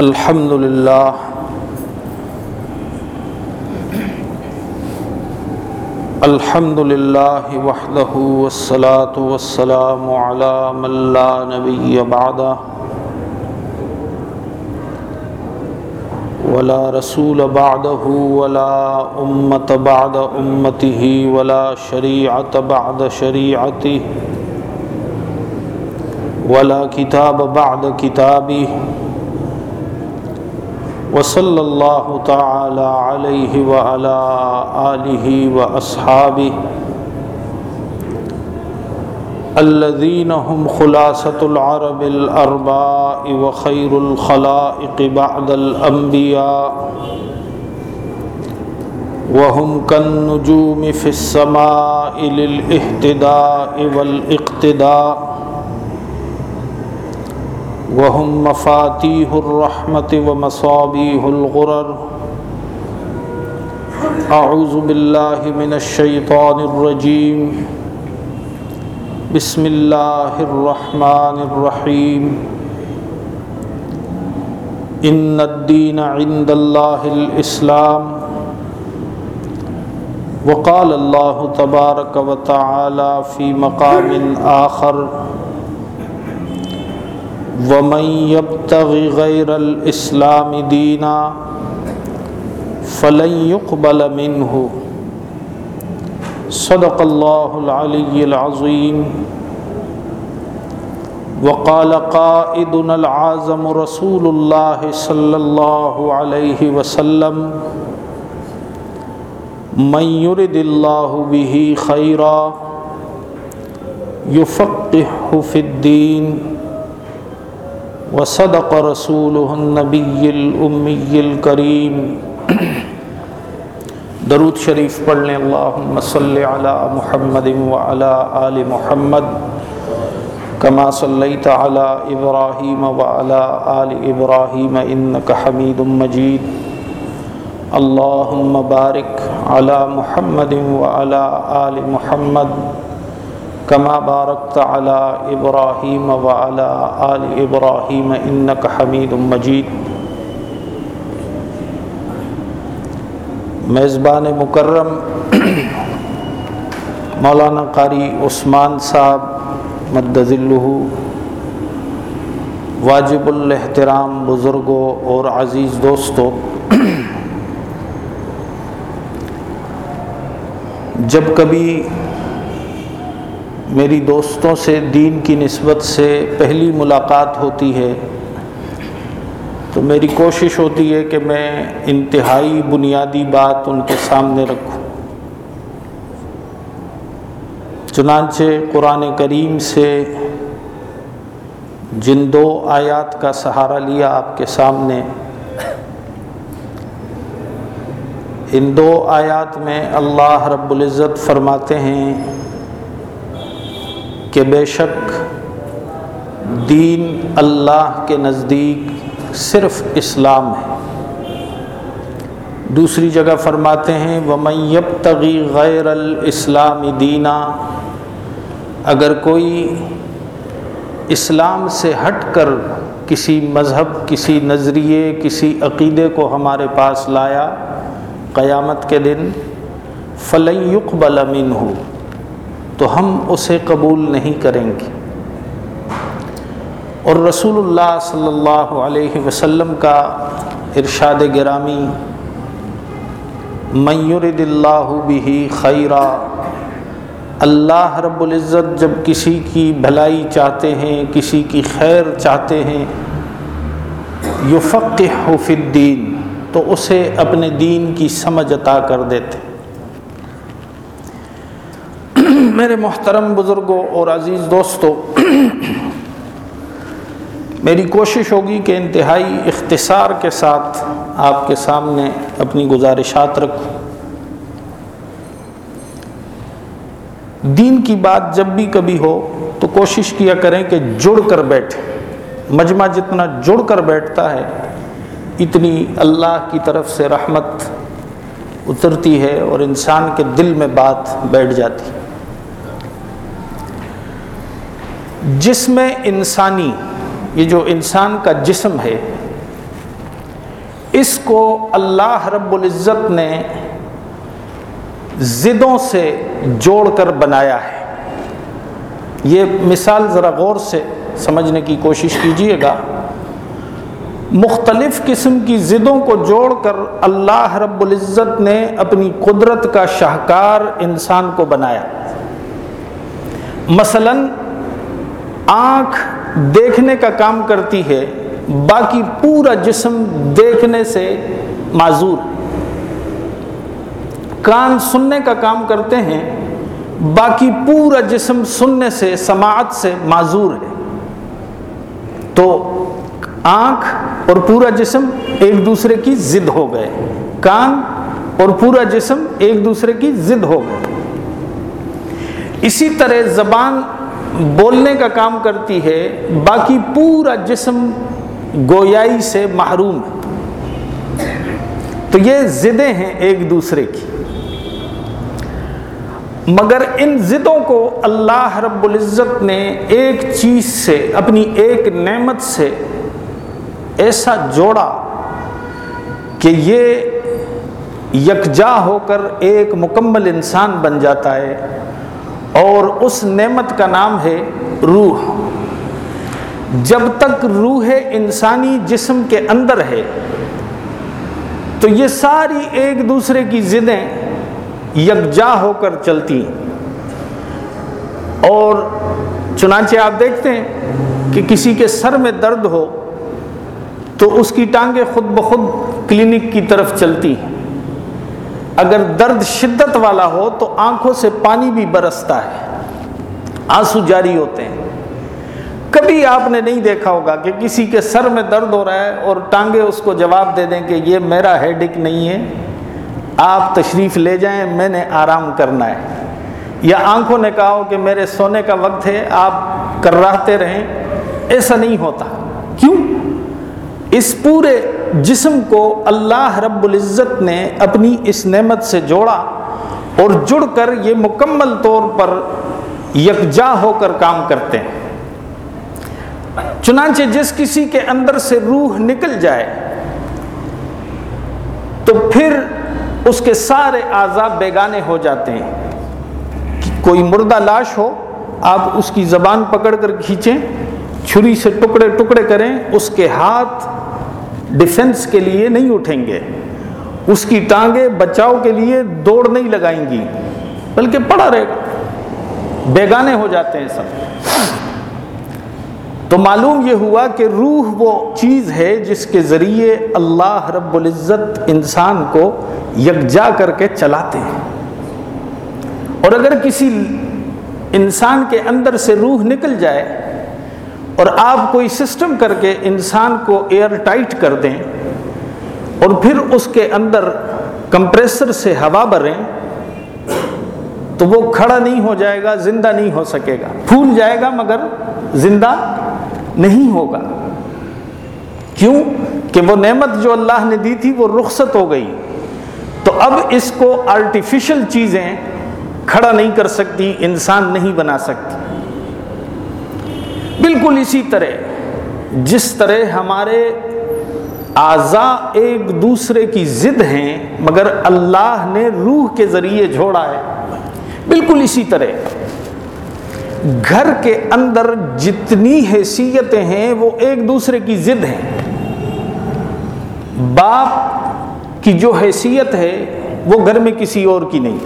الحمد لله الحمد لله وحده والصلاة والسلام على من لا نبي بعده ولا رسول بعده ولا أمة بعد أمته ولا شريعة بعد شريعته ولا كتاب بعد كتابه وصلی اللہ تعالی علیہ وعلى آلہ واصحابہ الذين هم خلاصة العرب الأرباء وخير الخلائق بعد الأنبياء وهم كالنجوم في السماء للاهتداء والاقتداء وهم مفاتيح الرحمة ومصابيح الغرر. أعوذ بالله من الشيطان الرجيم. بسم الله الرحمن الرحيم. إن الدين عند الله الإسلام. وقال الله تبارك وتعالى في مقام آخر. ومن يبتغ غير الإسلام دينا فلن يقبل منه. صدق الله العلي العظيم. وقال قائدنا العازم رسول الله صلى الله عليه وسلم. من يرد الله به خيرا يفقه في الدين. وصدق رسوله النبی الامی الکریم درود شریف پڑھنے، اللہم صلی علی محمد وعلی آل محمد کما صلیت علی ابراہیم وعلی آل ابراہیم، انکا حمید مجید. اللہم بارک علی محمد وعلی آل محمد کما بارکت علی ابراہیم وعلی آل ابراہیم انک حمید مجید میزبان مکرم، مولانا قاری عثمان صاحب مدذلہ واجب الاحترام بزرگوں اور عزیز دوستوں، جب کبھی میری دوستوں سے دین کی نسبت سے پہلی ملاقات ہوتی ہے، تو میری کوشش ہوتی ہے کہ میں انتہائی بنیادی بات ان کے سامنے رکھوں۔ چنانچہ قرآن کریم سے جن دو آیات کا سہارا لیا آپ کے سامنے، ان دو آیات میں اللہ رب العزت فرماتے ہیں کہ بے شک دین اللہ کے نزدیک صرف اسلام ہے۔ دوسری جگہ فرماتے ہیں وہ میب تغی غیر الاسلام دینہ اگر کوئی اسلام سے ہٹ کر کسی مذہب، کسی نظریے، کسی عقیدے کو ہمارے پاس لایا قیامت کے دن فلق بلامن ہو تو ہم اسے قبول نہیں کریں گے۔ اور رسول اللہ صلی اللہ علیہ وسلم کا ارشاد گرامی میورد اللہ بھی خیرہ اللہ رب العزت جب کسی کی بھلائی چاہتے ہیں، کسی کی خیر چاہتے ہیں یفق فی الدین، تو اسے اپنے دین کی سمجھ عطا کر دیتے۔ میرے محترم بزرگوں اور عزیز دوستوں، میری کوشش ہوگی کہ انتہائی اختصار کے ساتھ آپ کے سامنے اپنی گزارشات رکھوں۔ دین کی بات جب بھی کبھی ہو تو کوشش کیا کریں کہ جڑ کر بیٹھے۔ مجمع جتنا جڑ کر بیٹھتا ہے، اتنی اللہ کی طرف سے رحمت اترتی ہے اور انسان کے دل میں بات بیٹھ جاتی۔ ہے جسم انسانی، یہ جو انسان کا جسم ہے، اس کو اللہ رب العزت نے زدوں سے جوڑ کر بنایا ہے۔ یہ مثال ذرا غور سے سمجھنے کی کوشش کیجیے گا۔ مختلف قسم کی ضدوں کو جوڑ کر اللہ رب العزت نے اپنی قدرت کا شاہکار انسان کو بنایا۔ مثلا آنکھ دیکھنے کا کام کرتی ہے، باقی پورا جسم دیکھنے سے معذور۔ کان سننے کا کام کرتے ہیں، باقی پورا جسم سننے سے، سماعت سے معذور ہے۔ تو آنکھ اور پورا جسم ایک دوسرے کی ضد ہو گئے۔ کان اور پورا جسم ایک دوسرے کی ضد ہو گئے۔ اسی طرح زبان بولنے کا کام کرتی ہے، باقی پورا جسم گویائی سے محروم ہے۔ تو یہ ضدیں ہیں ایک دوسرے کی۔ مگر ان ضدوں کو اللہ رب العزت نے ایک چیز سے، اپنی ایک نعمت سے ایسا جوڑا کہ یہ یکجا ہو کر ایک مکمل انسان بن جاتا ہے۔ اور اس نعمت کا نام ہے روح۔ جب تک روح انسانی جسم کے اندر ہے، تو یہ ساری ایک دوسرے کی ضدیں یکجا ہو کر چلتی اور چنانچہ آپ دیکھتے ہیں کہ کسی کے سر میں درد ہو، تو اس کی ٹانگیں خود بخود کلینک کی طرف چلتی ہیں۔ اگر درد شدت والا ہو تو آنکھوں سے پانی بھی برستا ہے۔ آنسو جاری ہوتے ہیں۔ کبھی آپ نے نہیں دیکھا ہوگا کہ کسی کے سر میں درد ہو رہا ہے اور ٹانگیں اس کو جواب دے دیں کہ یہ میرا ہیڈک نہیں ہے۔ آپ تشریف لے جائیں، میں نے آرام کرنا ہے۔ یا آنکھوں نے کہا ہو کہ میرے سونے کا وقت ہے، آپ کر رہتے رہیں۔ ایسا نہیں ہوتا۔ کیوں؟ اس پورے جسم کو اللہ رب العزت نے اپنی اس نعمت سے جوڑا اور جڑ کر یہ مکمل طور پر یکجا ہو کر کام کرتے ہیں۔ چنانچہ جس کسی کے اندر سے روح نکل جائے تو پھر اس کے سارے آزاد بیگانے ہو جاتے ہیں۔ کوئی مردہ لاش ہو، آپ اس کی زبان پکڑ کر کھینچیں، چھری سے ٹکڑے ٹکڑے کریں، اس کے ہاتھ ڈیفنس کے لیے نہیں اٹھیں گے۔ اس کی ٹانگیں بچاؤ کے لیے دوڑ نہیں لگائیں گی، بلکہ پڑا رہے گا بیگانے ہو جاتے ہیں سب۔ تو معلوم یہ ہوا کہ روح وہ چیز ہے جس کے ذریعے اللہ رب العزت انسان کو یکجا کر کے چلاتے ہیں۔ اور اگر کسی انسان کے اندر سے روح نکل جائے اور آپ کوئی سسٹم کر کے انسان کو ایئر ٹائٹ کر دیں اور پھر اس کے اندر کمپریسر سے ہوا بھریں، تو وہ کھڑا نہیں ہو جائے گا، زندہ نہیں ہو سکے گا۔ پھول جائے گا مگر زندہ نہیں ہوگا۔ کیوں؟ کہ وہ نعمت جو اللہ نے دی تھی، وہ رخصت ہو گئی۔ تو اب اس کو آرٹیفیشل چیزیں کھڑا نہیں کر سکتی، انسان نہیں بنا سکتی۔ بالکل اسی طرح، جس طرح ہمارے اعضا ایک دوسرے کی ضد ہیں، مگر اللہ نے روح کے ذریعے جوڑا ہے۔ بالکل اسی طرح، گھر کے اندر جتنی حیثیتیں ہیں، وہ ایک دوسرے کی ضد ہیں۔ باپ کی جو حیثیت ہے، وہ گھر میں کسی اور کی نہیں۔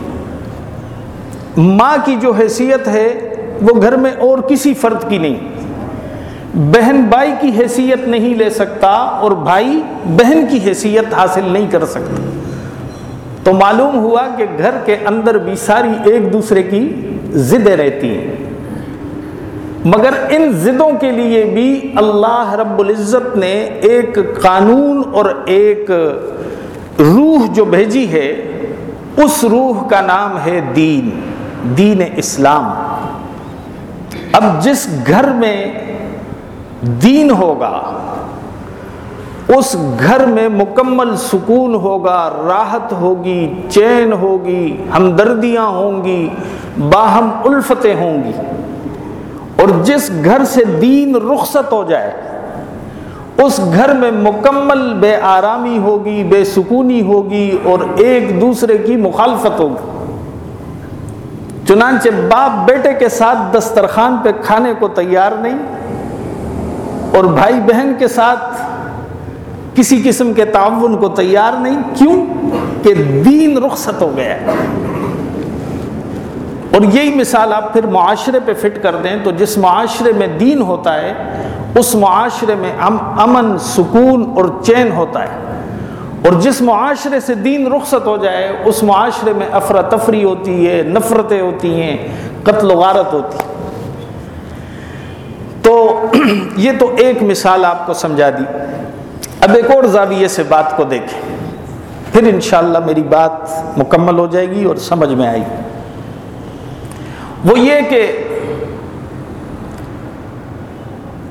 ماں کی جو حیثیت ہے، وہ گھر میں اور کسی فرد کی نہیں۔ بہن بھائی کی حیثیت نہیں لے سکتا اور بھائی بہن کی حیثیت حاصل نہیں کر سکتا۔ تو معلوم ہوا کہ گھر کے اندر بھی ساری ایک دوسرے کی ضدیں رہتی ہیں۔ مگر ان ضدوں کے لیے بھی اللہ رب العزت نے ایک قانون اور ایک روح جو بھیجی ہے، اس روح کا نام ہے دین دین اسلام۔ اب جس گھر میں دین ہوگا، اس گھر میں مکمل سکون ہوگا، راحت ہوگی، چین ہوگی، ہمدردیاں ہوں گی، باہم الفتیں ہوں گی۔ اور جس گھر سے دین رخصت ہو جائے، اس گھر میں مکمل بے آرامی ہوگی، بے سکونی ہوگی، اور ایک دوسرے کی مخالفت ہوگی۔ چنانچہ باپ بیٹے کے ساتھ دسترخوان پہ کھانے کو تیار نہیں اور بھائی بہن کے ساتھ کسی قسم کے تعاون کو تیار نہیں، کیوں؟ کہ دین رخصت ہو گیا ہے۔ اور یہی مثال آپ پھر معاشرے پہ فٹ کر دیں تو جس معاشرے میں دین ہوتا ہے، اس معاشرے میں امن، سکون اور چین ہوتا ہے۔ اور جس معاشرے سے دین رخصت ہو جائے، اس معاشرے میں افراتفری ہوتی ہے، نفرتیں ہوتی ہیں، قتل و غارت ہوتی ہے۔ تو یہ تو ایک مثال آپ کو سمجھا دی۔ اب ایک اور زاویے سے بات کو دیکھیں۔ پھر انشاءاللہ میری بات مکمل ہو جائے گی اور سمجھ میں آئے گی۔ وہ یہ کہ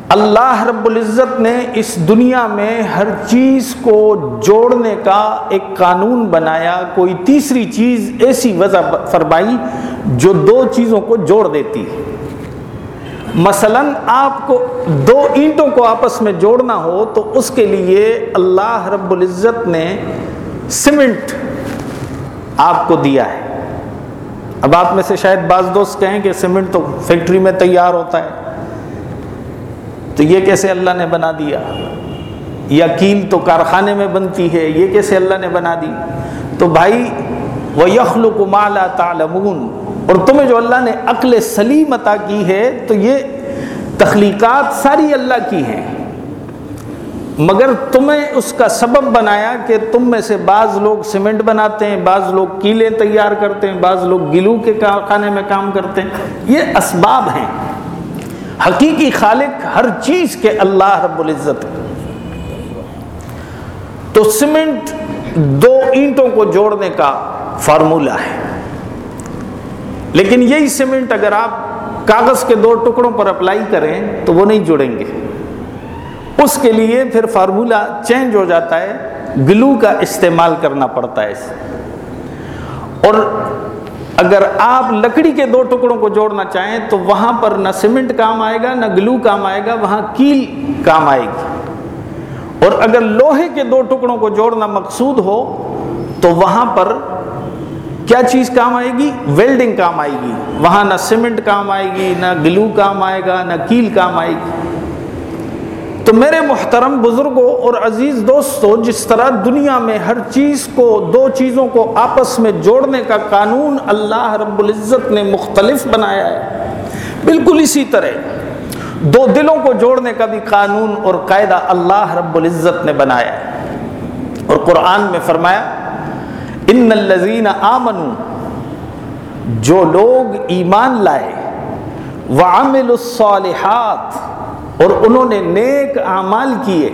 اللہ رب العزت نے اس دنیا میں ہر چیز کو جوڑنے کا ایک قانون بنایا، کوئی تیسری چیز ایسی وضع فرمائی جو دو چیزوں کو جوڑ دیتی۔ مثلا آپ کو دو اینٹوں کو آپس میں جوڑنا ہو تو اس کے لیے اللہ رب العزت نے سیمنٹ آپ کو دیا ہے۔ اب آپ میں سے شاید بعض دوست کہیں کہ سیمنٹ تو فیکٹری میں تیار ہوتا ہے۔ تو یہ کیسے اللہ نے بنا دیا؟ یا کیل تو کارخانے میں بنتی ہے، یہ کیسے اللہ نے بنا دی؟ تو بھائی وہ یخل کو مالا تعلمون۔ اور تمہیں جو اللہ نے عقل سلیم عطا کی ہے، تو یہ تخلیقات ساری اللہ کی ہیں۔ مگر تمہیں اس کا سبب بنایا کہ تم میں سے بعض لوگ سیمنٹ بناتے ہیں، بعض لوگ کیلے تیار کرتے ہیں، بعض لوگ گلو کے کارخانے میں کام کرتے ہیں۔ یہ اسباب ہیں۔ حقیقی خالق ہر چیز کے اللہ رب العزت۔ تو سیمنٹ دو اینٹوں کو جوڑنے کا فارمولہ ہے۔ لیکن یہی سیمنٹ اگر آپ کاغذ کے دو ٹکڑوں پر اپلائی کریں تو وہ نہیں جڑیں گے۔ اس کے لیے پھر فارمولہ چینج ہو جاتا ہے، گلو کا استعمال کرنا پڑتا ہے۔ اور اگر آپ لکڑی کے دو ٹکڑوں کو جوڑنا چاہیں تو وہاں پر نہ سیمنٹ کام آئے گا، نہ گلو کام آئے گا، وہاں کیل کام آئے گی۔ اور اگر لوہے کے دو ٹکڑوں کو جوڑنا مقصود ہو تو وہاں پر کیا چیز کام آئے گی؟ ویلڈنگ کام آئے گی۔ وہاں نہ سیمنٹ کام آئے گی، نہ گلو کام آئے گا، نہ کیل کام آئے گی۔ تو میرے محترم بزرگوں اور عزیز دوستوں، جس طرح دنیا میں ہر چیز کو، دو چیزوں کو آپس میں جوڑنے کا قانون اللہ رب العزت نے مختلف بنایا ہے، بالکل اسی طرح۔ دو دلوں کو جوڑنے کا بھی قانون اور قاعدہ اللہ رب العزت نے بنایا ہے۔ اور قرآن میں فرمایا ان الزین آمن جو لوگ ایمان لائے وعمل الصالحات، اور انہوں نے نیک اعمال کیے،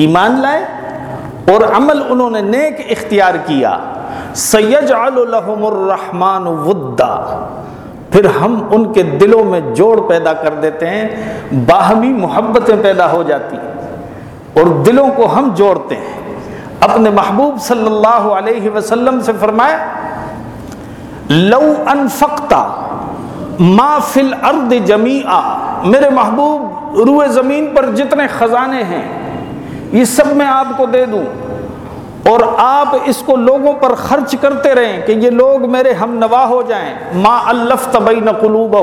ایمان لائے، اور عمل انہوں نے نیک اختیار کیا سید الحم الرحمٰن ودا، پھر ہم ان کے دلوں میں جوڑ پیدا کر دیتے ہیں، باہمی محبتیں پیدا ہو جاتی، اور دلوں کو ہم جوڑتے ہیں۔ اپنے محبوب صلی اللہ علیہ وسلم سے فرمائے لو انفقتا ما فل ارد جمی میرے محبوب روئے زمین پر جتنے خزانے ہیں، یہ سب میں آپ کو دے دوں۔ اور آپ اس کو لوگوں پر خرچ کرتے رہیں کہ یہ لوگ میرے ہم نوا ہو جائیں۔ ما الف طبی نقلوب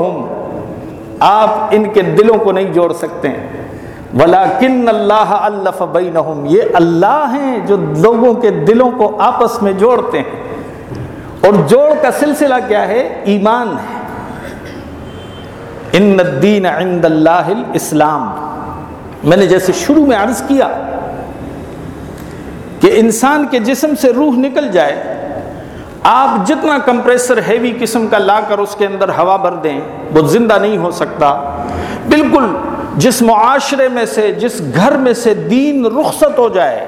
آپ ان کے دلوں کو نہیں جوڑ سکتے۔ ہیں ولا کن اللہ الف بینہم، یہ اللہ ہیں جو لوگوں کے دلوں کو آپس میں جوڑتے ہیں۔ اور جوڑ کا سلسلہ کیا ہے؟ ایمان ہے۔ ان الدین عند اللہ اسلام میں نے جیسے شروع میں عرض کیا کہ انسان کے جسم سے روح نکل جائے، آپ جتنا کمپریسر ہیوی قسم کا لا کر اس کے اندر ہوا بھر دیں، وہ زندہ نہیں ہو سکتا۔ بالکل جس معاشرے میں سے، جس گھر میں سے دین رخصت ہو جائے،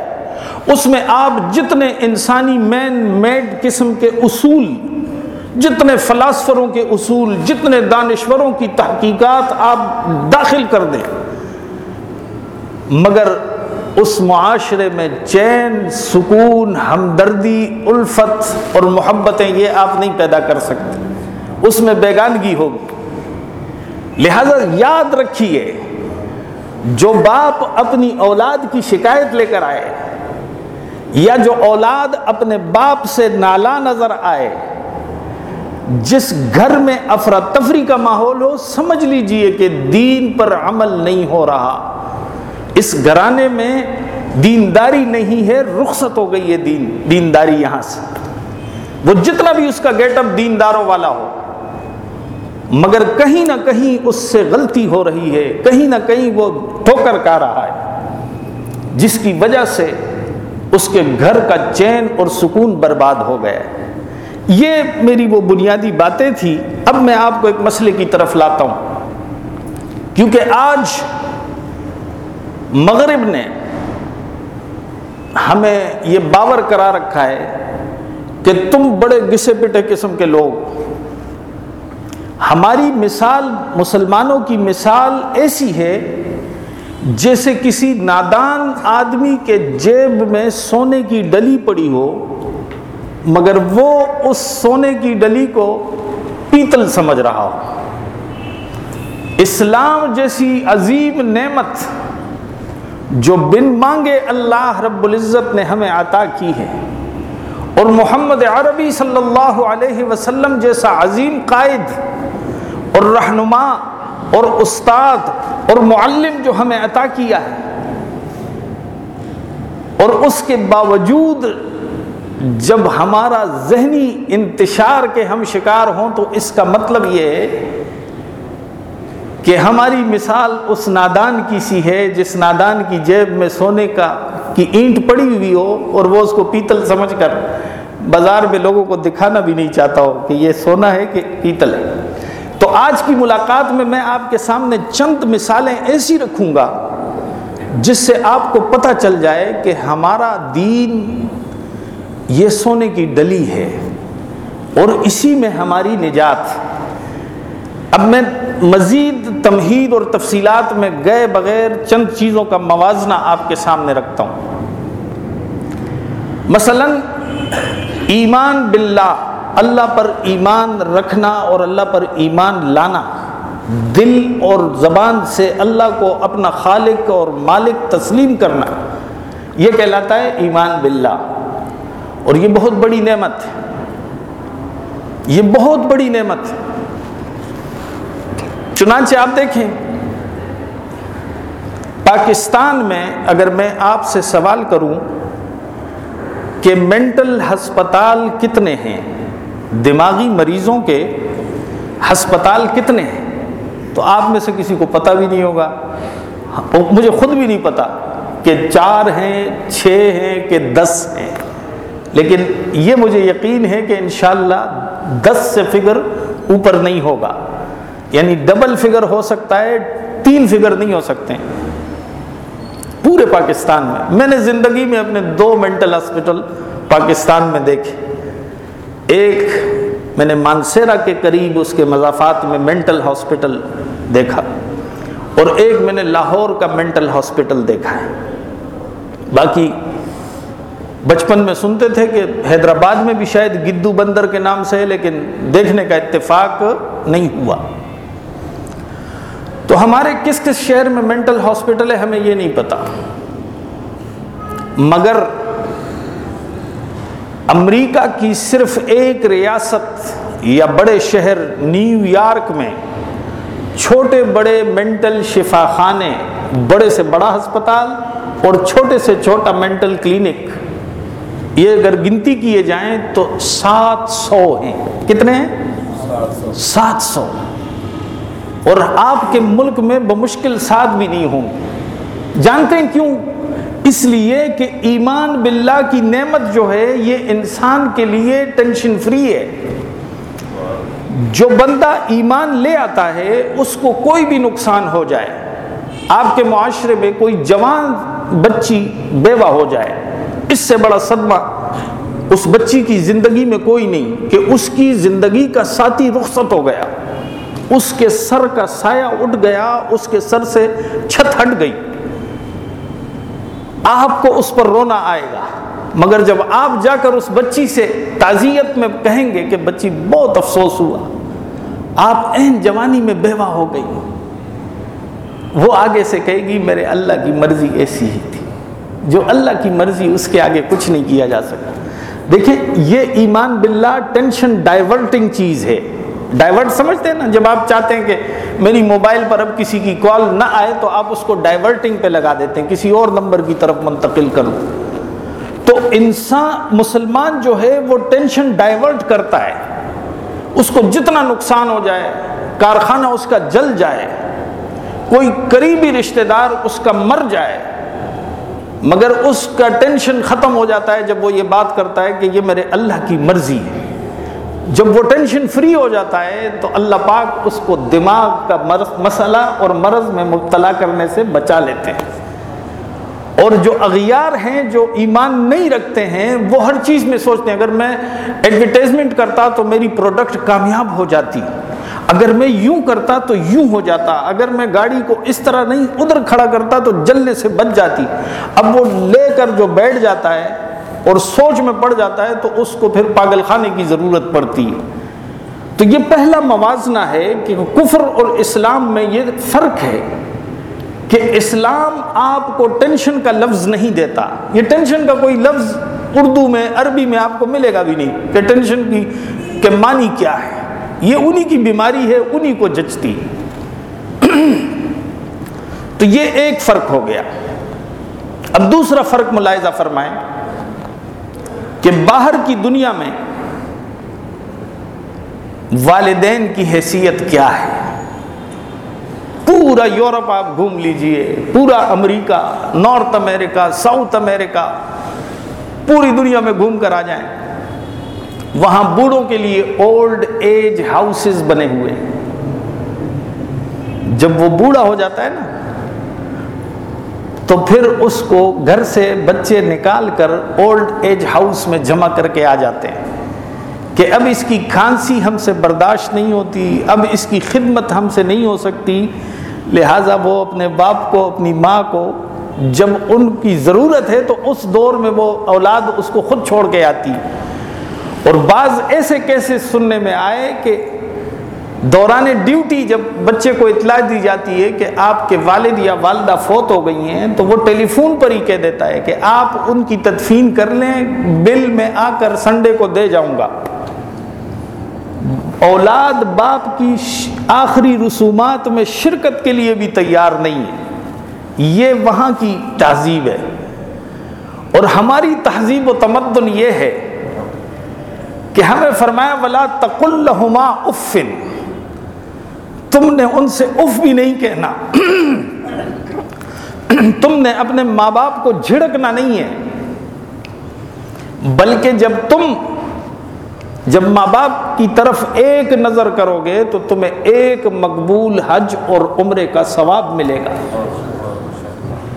اس میں آپ جتنے انسانی مین میڈ قسم کے اصول، جتنے فلاسفروں کے اصول، جتنے دانشوروں کی تحقیقات آپ داخل کر دیں، مگر اس معاشرے میں چین، سکون، ہمدردی، الفت اور محبتیں یہ آپ نہیں پیدا کر سکتے۔ اس میں بیگانگی ہوگی۔ لہذا یاد رکھیے جو باپ اپنی اولاد کی شکایت لے کر آئے یا جو اولاد اپنے باپ سے نالا نظر آئے، جس گھر میں افراتفری کا ماحول ہو، سمجھ لیجیے کہ دین پر عمل نہیں ہو رہا۔ اس گھرانے میں دینداری نہیں ہے، رخصت ہو گئی ہے دین، دینداری یہاں سے۔ وہ جتنا بھی اس کا گیٹ اپ دینداروں والا ہو مگر کہیں نہ کہیں اس سے غلطی ہو رہی ہے، کہیں نہ کہیں وہ ٹھوکر کا رہا ہے، جس کی وجہ سے اس کے گھر کا چین اور سکون برباد ہو گیا۔ یہ میری وہ بنیادی باتیں تھی اب میں آپ کو ایک مسئلے کی طرف لاتا ہوں۔ کیونکہ آج مغرب نے ہمیں یہ باور کرا رکھا ہے کہ تم بڑے گسے پٹے قسم کے لوگ ہماری مثال مسلمانوں کی مثال ایسی ہے جیسے کسی نادان آدمی کے جیب میں سونے کی ڈلی پڑی ہو، مگر وہ اس سونے کی ڈلی کو پیتل سمجھ رہا ہو۔ اسلام جیسی عظیم نعمت جو بن مانگے اللہ رب العزت نے ہمیں عطا کی ہے۔ اور محمد عربی صلی اللہ علیہ وسلم جیسا عظیم قائد اور رہنما اور استاد اور معلم جو ہمیں عطا کیا ہے۔ اور اس کے باوجود جب ہمارا ذہنی انتشار کے ہم شکار ہوں تو اس کا مطلب یہ ہے کہ ہماری مثال اس نادان کی سی ہے جس نادان کی جیب میں سونے کا کی اینٹ پڑی ہوئی ہو اور وہ اس کو پیتل سمجھ کر بازار میں لوگوں کو دکھانا بھی نہیں چاہتا ہو کہ یہ سونا ہے کہ پیتل ہے۔ تو آج کی ملاقات میں میں آپ کے سامنے چند مثالیں ایسی رکھوں گا جس سے آپ کو پتہ چل جائے کہ ہمارا دین یہ سونے کی ڈلی ہے اور اسی میں ہماری نجات۔ اب میں مزید تمہید اور تفصیلات میں گئے بغیر چند چیزوں کا موازنہ آپ کے سامنے رکھتا ہوں۔ مثلا، ایمان باللہ۔ اللہ پر ایمان رکھنا اور اللہ پر ایمان لانا۔ دل اور زبان سے اللہ کو اپنا خالق اور مالک تسلیم کرنا۔ یہ کہلاتا ہے ایمان باللہ۔ اور یہ بہت بڑی نعمت ہے۔ یہ بہت بڑی نعمت ہے۔ چنانچہ آپ دیکھیں، پاکستان میں اگر میں آپ سے سوال کروں کہ مینٹل ہسپتال کتنے ہیں؟ دماغی مریضوں کے ہسپتال کتنے ہیں؟ تو آپ میں سے کسی کو پتہ بھی نہیں ہوگا۔ مجھے خود بھی نہیں پتا کہ چار ہیں، چھ ہیں کہ دس ہیں۔ لیکن یہ مجھے یقین ہے کہ انشاءاللہ دس سے فگر اوپر نہیں ہوگا۔ یعنی ڈبل فگر ہو سکتا ہے، تین فگر نہیں ہو سکتے۔ پورے پاکستان میں میں نے زندگی میں اپنے دو مینٹل ہاسپٹل پاکستان میں دیکھے۔ ایک میں نے مانسیرا کے قریب اس کے مضافات میں مینٹل ہاسپٹل دیکھا اور ایک میں نے لاہور کا مینٹل ہاسپٹل دیکھا ہے۔ باقی بچپن میں سنتے تھے کہ حیدرآباد میں بھی شاید گدو بندر کے نام سے ہے، لیکن دیکھنے کا اتفاق نہیں ہوا۔ تو ہمارے کس کس شہر میں مینٹل ہاسپٹل ہے ہمیں یہ نہیں پتا۔ مگر امریکہ کی صرف ایک ریاست یا بڑے شہر نیو یارک میں چھوٹے بڑے مینٹل شفا خانے بڑے سے بڑا ہسپتال اور چھوٹے سے چھوٹا مینٹل کلینک، یہ اگر گنتی کیے جائیں تو سات سو ہیں۔ کتنے ہیں؟ سات سو۔ اور آپ کے ملک میں بمشکل ساتھ بھی نہیں ہوں۔ جانتے ہیں کیوں؟ اس لیے کہ ایمان باللہ کی نعمت جو ہے، یہ انسان کے لیے ٹینشن فری ہے۔ جو بندہ ایمان لے آتا ہے، اس کو کوئی بھی نقصان ہو جائے۔ آپ کے معاشرے میں کوئی جوان بچی بیوہ ہو جائے، اس سے بڑا صدمہ اس بچی کی زندگی میں کوئی نہیں کہ اس کی زندگی کا ساتھی رخصت ہو گیا۔ اس کے سر کا سایہ اٹھ گیا، اس کے سر سے چھت ہٹ گئی۔ آپ کو اس پر رونا آئے گا۔ مگر جب آپ جا کر اس بچی سے تعزیت میں کہیں گے کہ بچی بہت افسوس ہوا، آپ این جوانی میں بیوہ ہو گئی۔ وہ آگے سے کہے گی، میرے اللہ کی مرضی ایسی ہی تھی۔ جو اللہ کی مرضی، اس کے آگے کچھ نہیں کیا جا سکتا۔ دیکھیں، یہ ایمان باللہ ٹینشن ڈائیورٹنگ چیز ہے۔ ڈائیورٹ سمجھتے ہیں نا؟ جب آپ چاہتے ہیں کہ میری موبائل پر اب کسی کی کال نہ آئے تو آپ اس کو ڈائیورٹنگ پہ لگا دیتے ہیں، کسی اور نمبر کی طرف منتقل کر دو تو انسان، مسلمان جو ہے، وہ ٹینشن ڈائیورٹ کرتا ہے۔ اس کو جتنا نقصان ہو جائے، کارخانہ اس کا جل جائے، کوئی قریبی رشتہ دار اس کا مر جائے، مگر اس کا ٹینشن ختم ہو جاتا ہے جب وہ یہ بات کرتا ہے کہ یہ میرے اللہ کی مرضی ہے۔ جب وہ ٹینشن فری ہو جاتا ہے تو اللہ پاک اس کو دماغ کا مرض مسئلہ اور مرض میں مبتلا کرنے سے بچا لیتے ہیں۔ اور جو اغیار ہیں، جو ایمان نہیں رکھتے ہیں، وہ ہر چیز میں سوچتے ہیں۔ اگر میں ایڈورٹیزمنٹ کرتا تو میری پروڈکٹ کامیاب ہو جاتی۔ اگر میں یوں کرتا تو یوں ہو جاتا۔ اگر میں گاڑی کو اس طرح نہیں، ادھر کھڑا کرتا تو جلنے سے بچ جاتی۔ اب وہ لے کر جو بیٹھ جاتا ہے اور سوچ میں پڑ جاتا ہے تو اس کو پھر پاگل خانے کی ضرورت پڑتی ہے۔ تو یہ پہلا موازنہ ہے کہ کفر اور اسلام میں یہ فرق ہے کہ اسلام آپ کو ٹینشن کا لفظ نہیں دیتا۔ یہ ٹینشن کا کوئی لفظ اردو میں، عربی میں آپ کو ملے گا بھی نہیں۔ کہ ٹینشن کی، کہ معنی کیا ہے۔ یہ انہی کی بیماری ہے، انہی کو جچتی۔ تو یہ ایک فرق ہو گیا۔ اب دوسرا فرق ملاحظہ فرمائیں۔ کہ باہر کی دنیا میں والدین کی حیثیت کیا ہے؟ پورا یورپ آپ گھوم لیجیے، پورا امریکہ، نارتھ امریکہ، ساؤتھ امریکہ، پوری دنیا میں گھوم کر آ جائیں۔ وہاں بوڑھوں کے لیے اولڈ ایج ہاؤسز بنے ہوئے۔ جب وہ بوڑھا ہو جاتا ہے نا تو پھر اس کو گھر سے بچے نکال کر اولڈ ایج ہاؤس میں جمع کر کے آ جاتے ہیں کہ اب اس کی کھانسی ہم سے برداشت نہیں ہوتی، اب اس کی خدمت ہم سے نہیں ہو سکتی۔ لہٰذا وہ اپنے باپ کو، اپنی ماں کو جب ان کی ضرورت ہے تو اس دور میں وہ اولاد اس کو خود چھوڑ کے آتی۔ اور بعض ایسے کیسے سننے میں آئے کہ دوران ڈیوٹی جب بچے کو اطلاع دی جاتی ہے کہ آپ کے والد یا والدہ فوت ہو گئی ہیں، تو وہ ٹیلی فون پر ہی کہہ دیتا ہے کہ آپ ان کی تدفین کر لیں، بل میں آ کر سنڈے کو دے جاؤں گا۔ اولاد باپ کی آخری رسومات میں شرکت کے لیے بھی تیار نہیں ہے۔ یہ وہاں کی تہذیب ہے۔ اور ہماری تہذیب و تمدن یہ ہے کہ ہمیں فرمایا، ولا تقلہما افن تم نے ان سے اف بھی نہیں کہنا۔ تم نے اپنے ماں باپ کو جھڑکنا نہیں ہے۔ بلکہ جب تم، جب ماں باپ کی طرف ایک نظر کرو گے تو تمہیں ایک مقبول حج اور عمرے کا ثواب ملے گا۔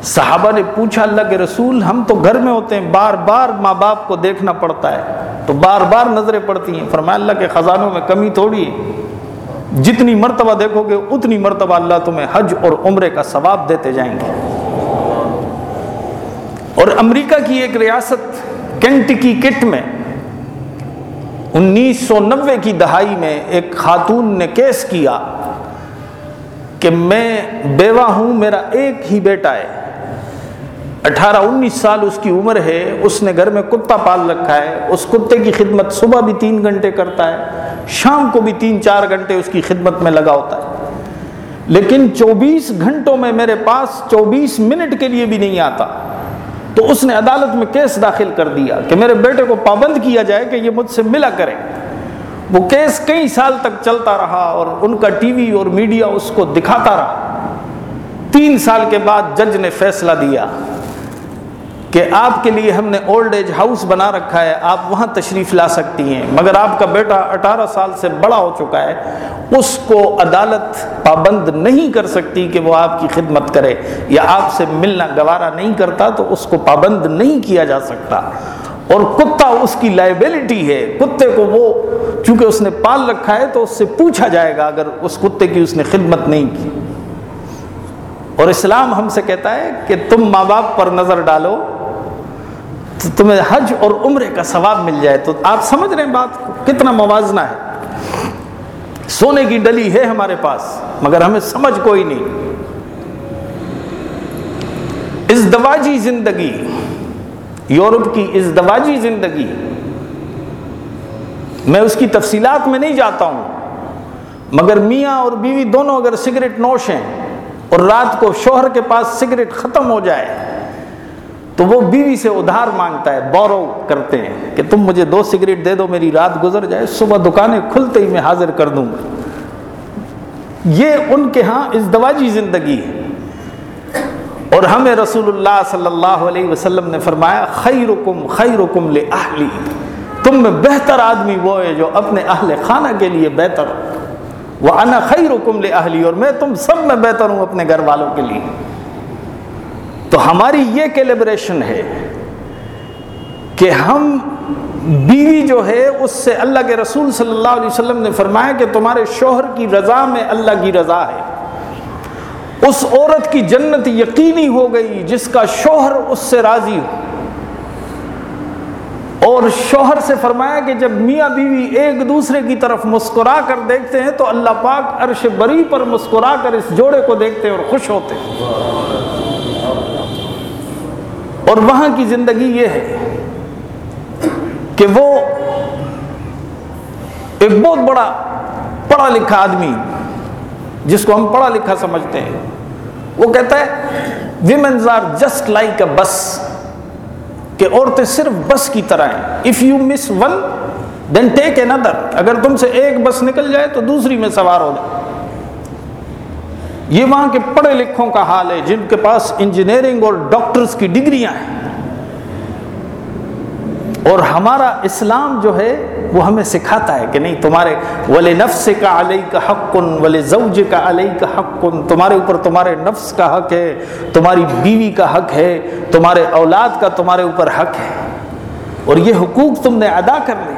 صحابہ نے پوچھا، اللہ کے رسول، ہم تو گھر میں ہوتے ہیں، بار بار ماں باپ کو دیکھنا پڑتا ہے۔ تو بار بار نظریں پڑتی ہیں۔ فرمایا، اللہ کے خزانوں میں کمی تھوڑی ہے۔ جتنی مرتبہ دیکھو گے، اتنی مرتبہ اللہ تمہیں حج اور عمرے کا ثواب دیتے جائیں گے۔ اور امریکہ کی ایک ریاست کینٹکی کٹ میں انیس سو نوے کی دہائی میں ایک خاتون نے کیس کیا کہ میں بیوہ ہوں، میرا ایک ہی بیٹا ہے۔ اٹھارہ انیس سال اس کی عمر ہے، اس نے گھر میں کتا پال رکھا ہے، اس کتے کی خدمت صبح بھی تین گھنٹے کرتا ہے، شام کو بھی تین چار گھنٹے اس کی خدمت میں لگا ہوتا ہے۔ لیکن چوبیس گھنٹوں میں میرے پاس چوبیس منٹ کے لیے بھی نہیں آتا۔ تو اس نے عدالت میں کیس داخل کر دیا کہ میرے بیٹے کو پابند کیا جائے کہ یہ مجھ سے ملا کرے۔ وہ کیس کئی سال تک چلتا رہا اور ان کا ٹی وی اور میڈیا اس کو دکھاتا رہا۔ تین سال کے بعد جج نے فیصلہ دیا۔ کہ آپ کے لیے ہم نے اولڈ ایج ہاؤس بنا رکھا ہے، آپ وہاں تشریف لا سکتی ہیں۔ مگر آپ کا بیٹا اٹھارہ سال سے بڑا ہو چکا ہے، اس کو عدالت پابند نہیں کر سکتی کہ وہ آپ کی خدمت کرے یا آپ سے ملنا گوارا نہیں کرتا تو اس کو پابند نہیں کیا جا سکتا۔ اور کتا اس کی لائبلٹی ہے۔ کتے کو وہ، چونکہ اس نے پال رکھا ہے تو اس سے پوچھا جائے گا اگر اس کتے کی اس نے خدمت نہیں کی۔ اور اسلام ہم سے کہتا ہے کہ تم ماں باپ پر نظر ڈالو۔ تو تمہیں حج اور عمرے کا ثواب مل جائے تو آپ سمجھ رہے ہیں بات کو؟ کتنا موازنہ ہے؟ سونے کی ڈلی ہے ہمارے پاس، مگر ہمیں سمجھ کوئی نہیں۔ اس دواجی زندگی، یورپ کی اس دواجی زندگی۔ میں اس کی تفصیلات میں نہیں جاتا ہوں، مگر میاں اور بیوی دونوں اگر سگریٹ نوش ہیں اور رات کو شوہر کے پاس سگریٹ ختم ہو جائے تو وہ بیوی سے ادھار مانگتا ہے بورو کرتے ہیں کہ تم مجھے دو سگریٹ دے دو، میری رات گزر جائے، صبح دکانیں کھلتے ہی میں حاضر کر دوں گا۔ یہ ان کے ہاں اس دواجی زندگی ہے۔ اور ہمیں رسول اللہ صلی اللہ علیہ وسلم نے فرمایا، خیرکم خیرکم لأہلی۔ تم میں بہتر آدمی وہ ہے جو اپنے اہل خانہ کے لیے بہتر وہ انا خیرکم لأہلی۔ اور میں تم سب میں بہتر ہوں اپنے گھر والوں کے لیے۔ تو ہماری یہ کیلیبریشن ہے کہ ہم بیوی جو ہے اس سے اللہ کے رسول صلی اللہ علیہ وسلم نے فرمایا کہ تمہارے شوہر کی رضا میں اللہ کی رضا ہے۔ اس عورت کی جنت یقینی ہو گئی جس کا شوہر اس سے راضی ہو۔ اور شوہر سے فرمایا کہ جب میاں بیوی ایک دوسرے کی طرف مسکرا کر دیکھتے ہیں تو اللہ پاک عرش بری پر مسکرا کر اس جوڑے کو دیکھتے ہیں اور خوش ہوتے ہیں۔ اور وہاں کی زندگی یہ ہے کہ وہ ایک بہت بڑا پڑھا لکھا آدمی جس کو ہم پڑھا لکھا سمجھتے ہیں، وہ کہتا ہے womens are just like a bus کہ عورتیں صرف بس کی طرح ہیں۔ If you miss one then take another اگر تم سے ایک بس نکل جائے تو دوسری میں سوار ہو جائے۔ یہ وہاں کے پڑھے لکھوں کا حال ہے، جن کے پاس انجینئرنگ اور ڈاکٹرز کی ڈگریاں ہیں۔ اور ہمارا اسلام جو ہے، وہ ہمیں سکھاتا ہے کہ نہیں، تمہارے ولی نفس کا علیہ کا حق کن ولی زوج کا علیہ کا حق۔ کن تمہارے اوپر تمہارے نفس کا حق ہے، تمہاری بیوی کا حق ہے، تمہارے اولاد کا تمہارے اوپر حق ہے۔ اور یہ حقوق تم نے ادا کر لے۔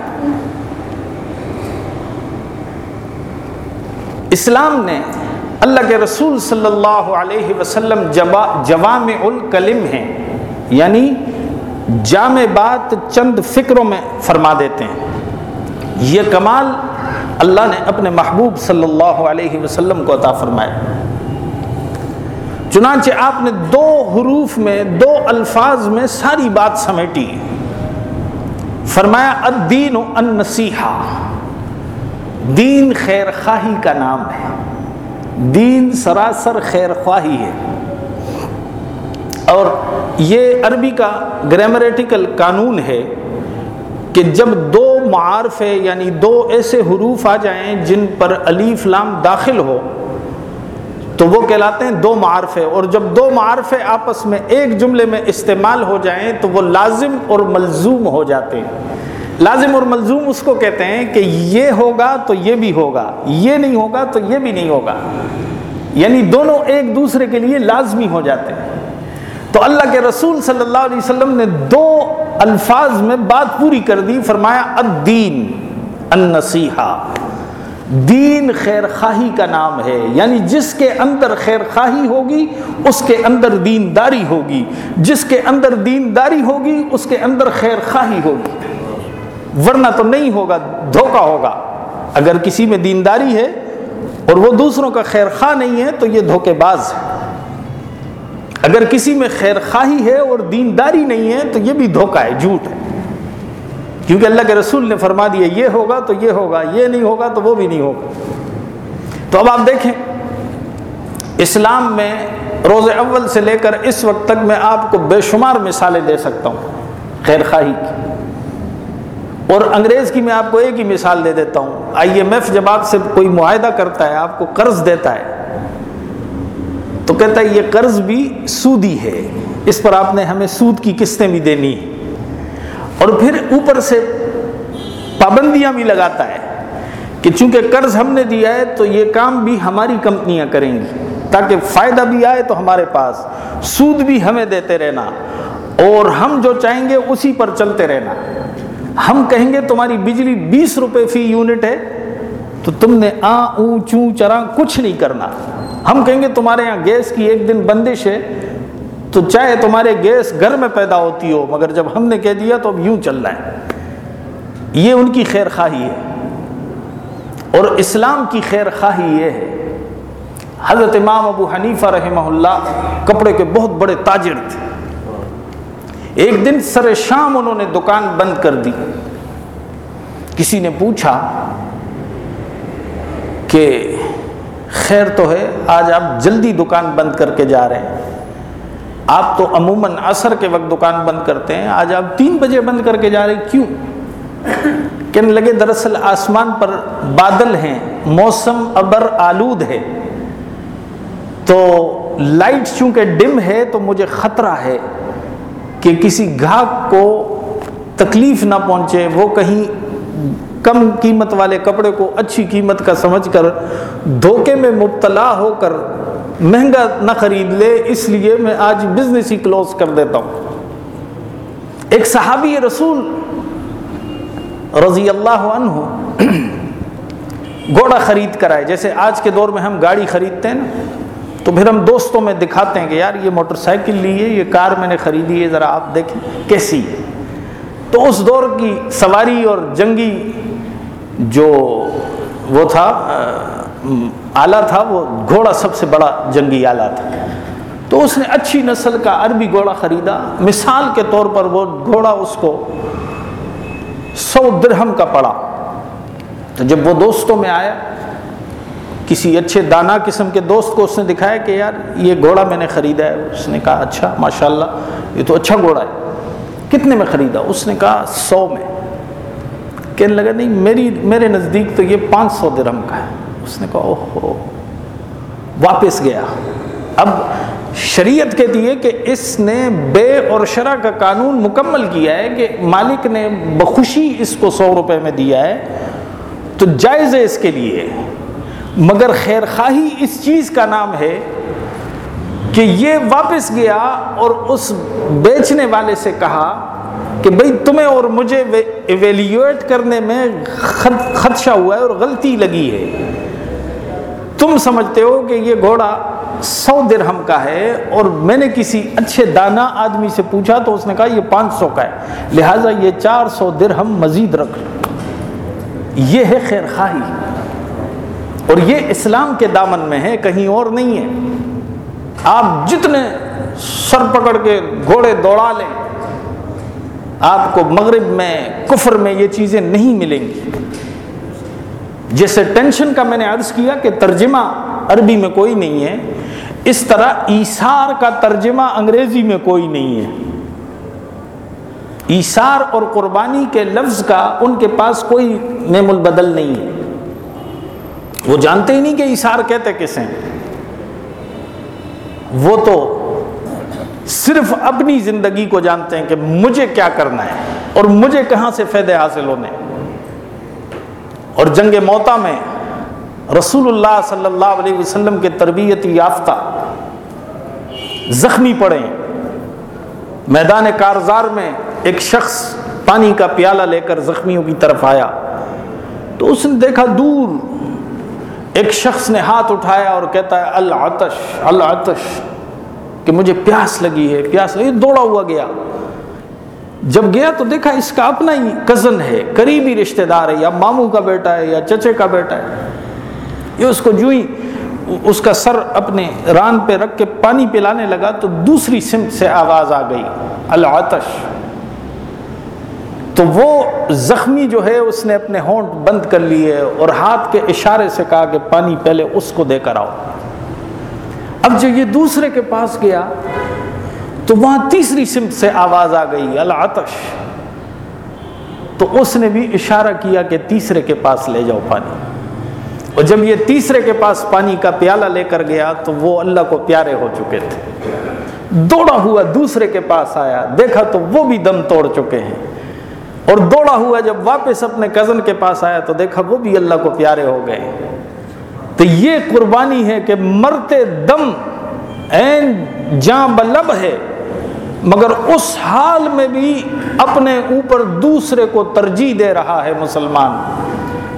اسلام نے اللہ کے رسول صلی اللہ علیہ وسلم جوام الکلم ہیں یعنی جامع بات چند فکروں میں فرما دیتے ہیں۔ یہ کمال اللہ نے اپنے محبوب صلی اللہ علیہ وسلم کو عطا فرمایا۔ چنانچہ آپ نے دو حروف میں، دو الفاظ میں ساری بات سمیٹی۔ فرمایا، الدین و النصیحہ۔ دین خیر خواہی کا نام ہے۔ دین سراسر خیر خواہی ہے۔ اور یہ عربی کا گرامیٹیکل قانون ہے کہ جب دو معارفے یعنی دو ایسے حروف آ جائیں جن پر علیف لام داخل ہو، تو وہ کہلاتے ہیں دو معارفے۔ اور جب دو معارفے آپس میں ایک جملے میں استعمال ہو جائیں تو وہ لازم اور ملزوم ہو جاتے ہیں۔ لازم اور ملزوم اس کو کہتے ہیں کہ یہ ہوگا تو یہ بھی ہوگا، یہ نہیں ہوگا تو یہ بھی نہیں ہوگا۔ یعنی دونوں ایک دوسرے کے لیے لازمی ہو جاتے ہیں۔ تو اللہ کے رسول صلی اللہ علیہ وسلم نے دو الفاظ میں بات پوری کر دی، فرمایا، الدین، النصیحہ۔ دین خیر خواہی کا نام ہے۔ یعنی جس کے اندر خیر خواہی ہوگی، اس کے اندر دین داری ہوگی۔ جس کے اندر دین داری ہوگی، اس کے اندر خیر خواہی ہوگی۔ ورنہ تو نہیں ہوگا دھوکا ہوگا۔ اگر کسی میں دینداری ہے اور وہ دوسروں کا خیر خواہ نہیں ہے، تو یہ دھوکے باز ہے۔ اگر کسی میں خیر خواہی ہے اور دینداری نہیں ہے، تو یہ بھی دھوکہ ہے، جھوٹ ہے۔ کیونکہ اللہ کے رسول نے فرما دیا، یہ ہوگا تو یہ ہوگا، یہ نہیں ہوگا تو وہ بھی نہیں ہوگا۔ تو اب آپ دیکھیں، اسلام میں روز اول سے لے کر اس وقت تک میں آپ کو بے شمار مثالیں دے سکتا ہوں، خیر خواہی کی۔ اور انگریز کی میں آپ کو ایک ہی مثال دے دیتا ہوں۔ آئی ایم ایف جب آپ سے کوئی معاہدہ کرتا ہے، آپ کو قرض دیتا ہے، تو کہتا ہے یہ قرض بھی سودی ہے، اس پر آپ نے ہمیں سود کی قسطیں بھی دینی اور پھر اوپر سے پابندیاں بھی لگاتا ہے کہ چونکہ قرض ہم نے دیا ہے، تو یہ کام بھی ہماری کمپنیاں کریں گی۔ تاکہ فائدہ بھی آئے تو ہمارے پاس سود بھی ہمیں دیتے رہنا، اور ہم جو چاہیں گے اسی پر چلتے رہنا۔ ہم کہیں گے تمہاری بجلی بیس روپے فی یونٹ ہے، تو تم نے آ اون چوں چرا کچھ نہیں کرنا۔ ہم کہیں گے تمہارے یہاں گیس کی ایک دن بندش ہے، تو چاہے تمہارے گیس گھر میں پیدا ہوتی ہو، مگر جب ہم نے کہہ دیا تو اب یوں چل رہا ہے۔ یہ ان کی خیر خواہی ہے۔ اور اسلام کی خیر خواہی یہ ہے۔ حضرت امام ابو حنیفہ رحمہ اللہ کپڑے کے بہت بڑے تاجر تھے۔ ایک دن سر شام انہوں نے دکان بند کر دی۔ کسی نے پوچھا کہ خیر تو ہے، آج آپ جلدی دکان بند کر کے جا رہے ہیں۔ آپ تو عموماً عصر کے وقت دکان بند کرتے ہیں، آج آپ تین بجے بند کر کے جا رہے ہیں کیوں؟ کہنے لگے، دراصل آسمان پر بادل ہیں، موسم ابر آلود ہے۔ تو لائٹ چونکہ ڈم ہے تو مجھے خطرہ ہے۔ کہ کسی گاہک کو تکلیف نہ پہنچے، وہ کہیں کم قیمت والے کپڑے کو اچھی قیمت کا سمجھ کر دھوکے میں مبتلا ہو کر مہنگا نہ خرید لے، اس لیے میں آج بزنس ہی کلوز کر دیتا ہوں۔ ایک صحابی رسول رضی اللہ عنہ گھوڑا خرید کر آئے جیسے آج کے دور میں ہم گاڑی خریدتے ہیں نا۔ تو پھر ہم دوستوں میں دکھاتے ہیں کہ یار یہ موٹر سائیکل لی ہے، یہ کار میں نے خریدی ہے، ذرا آپ دیکھیں کیسی ہے۔ تو اس دور کی سواری اور جنگی جو وہ تھا آلہ تھا، وہ گھوڑا سب سے بڑا جنگی آلہ تھا۔ تو اس نے اچھی نسل کا عربی گھوڑا خریدا۔ مثال کے طور پر وہ گھوڑا اس کو سو درہم کا پڑا۔ تو جب وہ دوستوں میں آیا کسی اچھے دانا قسم کے دوست کو اس نے دکھایا کہ یار یہ گھوڑا میں نے خریدا ہے۔ اس نے کہا اچھا ماشاء اللہ یہ تو اچھا گھوڑا ہے۔ کتنے میں خریدا؟ اس نے کہا، سو میں۔ کہنے لگا، نہیں، میری، میرے نزدیک تو یہ پانچ سو درم کا ہے۔ اس نے کہا اوہ واپس گیا۔ اب شریعت کہتی ہے کہ اس نے بے اور شرح کا قانون مکمل کیا ہے کہ مالک نے بخوشی اس کو سو روپے میں دیا ہے۔ تو جائز ہے اس کے لیے مگر خیر خواہی اس چیز کا نام ہے کہ یہ واپس گیا اور اس بیچنے والے سے کہا کہ بھئی تمہیں اور مجھے ایویلیویٹ کرنے میں خدشہ ہوا ہے اور غلطی لگی ہے۔ تم سمجھتے ہو کہ یہ گھوڑا سو درہم کا ہے اور میں نے کسی اچھے دانا آدمی سے پوچھا تو اس نے کہا یہ پانچ سو کا ہے۔ لہٰذا یہ چار سو درہم مزید رکھ۔ یہ ہے خیر خواہی۔ اور یہ اسلام کے دامن میں ہے، کہیں اور نہیں ہے۔ آپ جتنے سر پکڑ کے گھوڑے دوڑا لیں، آپ کو مغرب میں، کفر میں یہ چیزیں نہیں ملیں گی۔ جیسے ٹینشن کا میں نے عرض کیا کہ ترجمہ عربی میں کوئی نہیں ہے، اس طرح ایسار کا ترجمہ انگریزی میں کوئی نہیں ہے۔ ایسار اور قربانی کے لفظ کا ان کے پاس کوئی نیم البدل نہیں ہے۔ وہ جانتے ہی نہیں کہ ایسار کہتے کس ہیں۔ وہ تو صرف اپنی زندگی کو جانتے ہیں کہ مجھے کیا کرنا ہے اور مجھے کہاں سے فائدے حاصل ہونے۔ اور جنگ موتا میں رسول اللہ صلی اللہ علیہ وسلم کے تربیتی یافتہ زخمی پڑے۔ میدان کارزار میں ایک شخص پانی کا پیالہ لے کر زخمیوں کی طرف آیا۔ تو اس نے دیکھا دور ایک شخص نے ہاتھ اٹھایا اور کہتا ہے، العطش العطش، کہ مجھے پیاس لگی ہے، پیاس لگی دوڑا ہوا گیا۔ جب گیا تو دیکھا اس کا اپنا ہی کزن ہے، قریبی رشتہ دار ہے، یا ماموں کا بیٹا ہے، یا چچے کا بیٹا ہے۔ یہ اس کو جو ہی اس کا سر اپنے ران پہ رکھ کے پانی پلانے لگا تو دوسری سمت سے آواز آ گئی، العطش۔ تو وہ زخمی جو ہے اس نے اپنے ہونٹ بند کر لیے اور ہاتھ کے اشارے سے کہا کہ پانی پہلے اس کو دے کر آؤ۔ اب جو یہ دوسرے کے پاس گیا تو وہاں تیسری سمت سے آواز آ گئی، العطش۔ تو اس نے بھی اشارہ کیا کہ تیسرے کے پاس لے جاؤ پانی۔ اور جب یہ تیسرے کے پاس پانی کا پیالہ لے کر گیا تو وہ اللہ کو پیارے ہو چکے تھے۔ دوڑا ہوا، دوسرے کے پاس آیا، دیکھا تو وہ بھی دم توڑ چکے ہیں۔ اور دوڑا ہوا جب واپس اپنے کزن کے پاس آیا تو دیکھا وہ بھی اللہ کو پیارے ہو گئے۔ تو یہ قربانی ہے کہ مرتے دم این جاں بلب ہے، مگر اس حال میں بھی اپنے اوپر دوسرے کو ترجیح دے رہا ہے مسلمان۔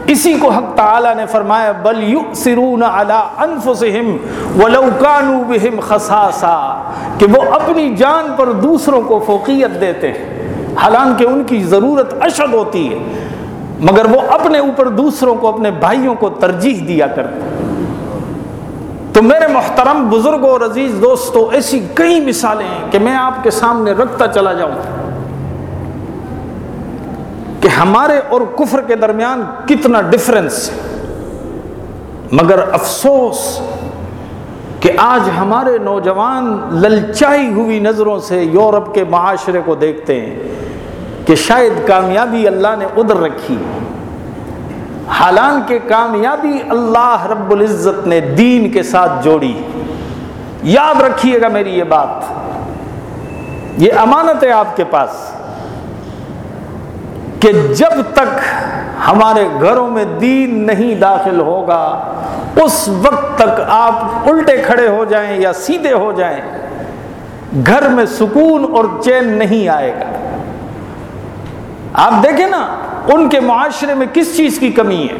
اسی کو حق تعالی نے فرمایا، بل یؤثرون علی انفسہم ولو کانوا بہم خصاصا، کہ وہ اپنی جان پر دوسروں کو فوقیت دیتے ہیں۔ حالانکہ ان کی ضرورت اشد ہوتی ہے، مگر وہ اپنے اوپر دوسروں کو، اپنے بھائیوں کو ترجیح دیا کرتے تو میرے محترم بزرگوں اور عزیز دوستوں ایسی کئی مثالیں ہیں کہ میں آپ کے سامنے رکھتا چلا جاؤں۔ کہ ہمارے اور کفر کے درمیان کتنا ڈفرنس مگر افسوس کہ آج ہمارے نوجوان للچائی ہوئی نظروں سے یورپ کے معاشرے کو دیکھتے ہیں کہ شاید کامیابی اللہ نے ادھر رکھی حالانکہ کامیابی اللہ رب العزت نے دین کے ساتھ جوڑی۔ یاد رکھیے گا میری یہ بات۔ یہ امانت ہے آپ کے پاس کہ جب تک ہمارے گھروں میں دین نہیں داخل ہوگا، اس وقت تک آپ الٹے کھڑے ہو جائیں یا سیدھے ہو جائیں، گھر میں سکون اور چین نہیں آئے گا۔ آپ دیکھیں نا، ان کے معاشرے میں کس چیز کی کمی ہے؟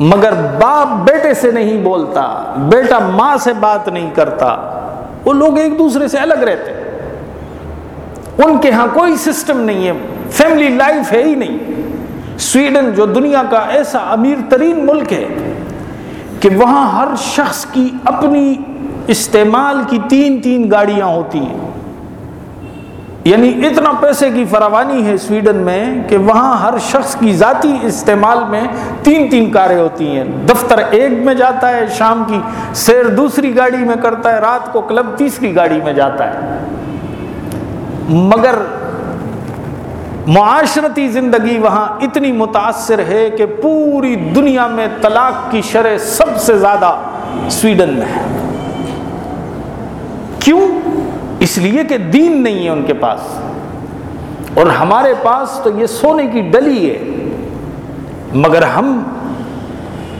مگر باپ بیٹے سے نہیں بولتا، بیٹا ماں سے بات نہیں کرتا، وہ لوگ ایک دوسرے سے الگ رہتے ان کے ہاں کوئی سسٹم نہیں ہے، فیملی لائف ہے ہی نہیں۔ سویڈن جو دنیا کا ایسا امیر ترین ملک ہے کہ وہاں ہر شخص کی اپنی استعمال کی تین تین گاڑیاں ہوتی ہیں۔ یعنی اتنا پیسے کی فراوانی ہے سویڈن میں کہ وہاں ہر شخص کی ذاتی استعمال میں تین تین کاریں ہوتی ہیں۔ دفتر ایک میں جاتا ہے، شام کی سیر دوسری گاڑی میں کرتا ہے، رات کو کلب تیسری گاڑی میں جاتا ہے۔ مگر معاشرتی زندگی وہاں اتنی متاثر ہے کہ پوری دنیا میں طلاق کی شرح سب سے زیادہ سویڈن میں ہے۔ کیوں؟ اس لیے کہ دین نہیں ہے ان کے پاس۔ اور ہمارے پاس تو یہ سونے کی ڈلی ہے۔ مگر ہم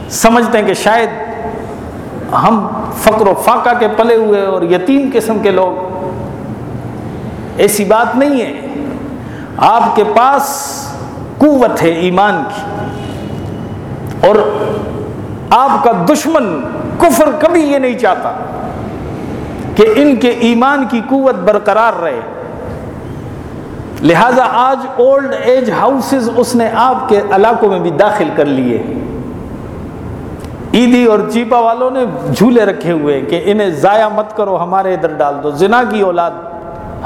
سمجھتے ہیں کہ شاید ہم فقر و فاقہ کے پلے ہوئے اور یتیم قسم کے لوگ۔ ایسی بات نہیں ہے۔ آپ کے پاس قوت ہے ایمان کی اور آپ کا دشمن کفر کبھی یہ نہیں چاہتا کہ ان کے ایمان کی قوت برقرار رہے۔ لہذا آج اولڈ ایج ہاؤسز اس نے آپ کے علاقوں میں بھی داخل کر لیے۔ عیدی اور چیپا والوں نے جھولے رکھے ہوئے کہ انہیں ضائع مت کرو، ہمارے ادھر ڈال دو۔ زنا کی اولاد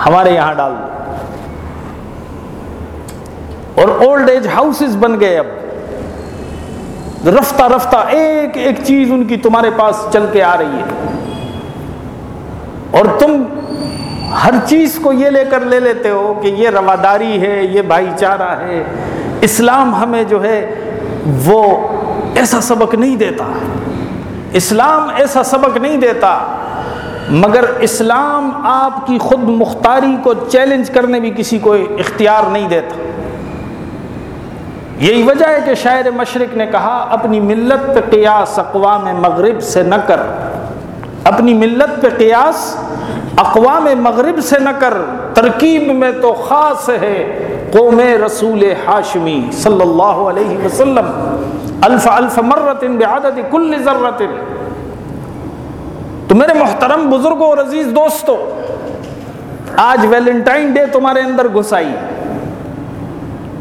ہمارے یہاں ڈال دو۔ اور اولڈ ایج ہاؤسز بن گئے اب۔ رفتہ رفتہ ایک ایک چیز ان کی تمہارے پاس چل کے آ رہی ہے۔ اور تم ہر چیز کو یہ لے کر لے لیتے ہو کہ یہ رواداری ہے، یہ بھائی چارہ ہے۔ اسلام ہمیں جو ہے وہ ایسا سبق نہیں دیتا۔ اسلام ایسا سبق نہیں دیتا، مگر اسلام آپ کی خود مختاری کو چیلنج کرنے بھی کسی کو اختیار نہیں دیتا۔ یہی وجہ ہے کہ شاعر مشرق نے کہا، اپنی ملت پہ قیاس اقوام مغرب سے نہ کر۔ اپنی ملت پہ قیاس اقوام مغرب سے نہ کر۔ ترکیب میں تو خاص ہے قوم رسول ہاشمی صلی اللہ علیہ وسلم۔ الف الف مرت بعدد کل ذرت تو میرے محترم بزرگوں اور عزیز دوستو آج ویلنٹائن ڈے تمہارے اندر گھسائی۔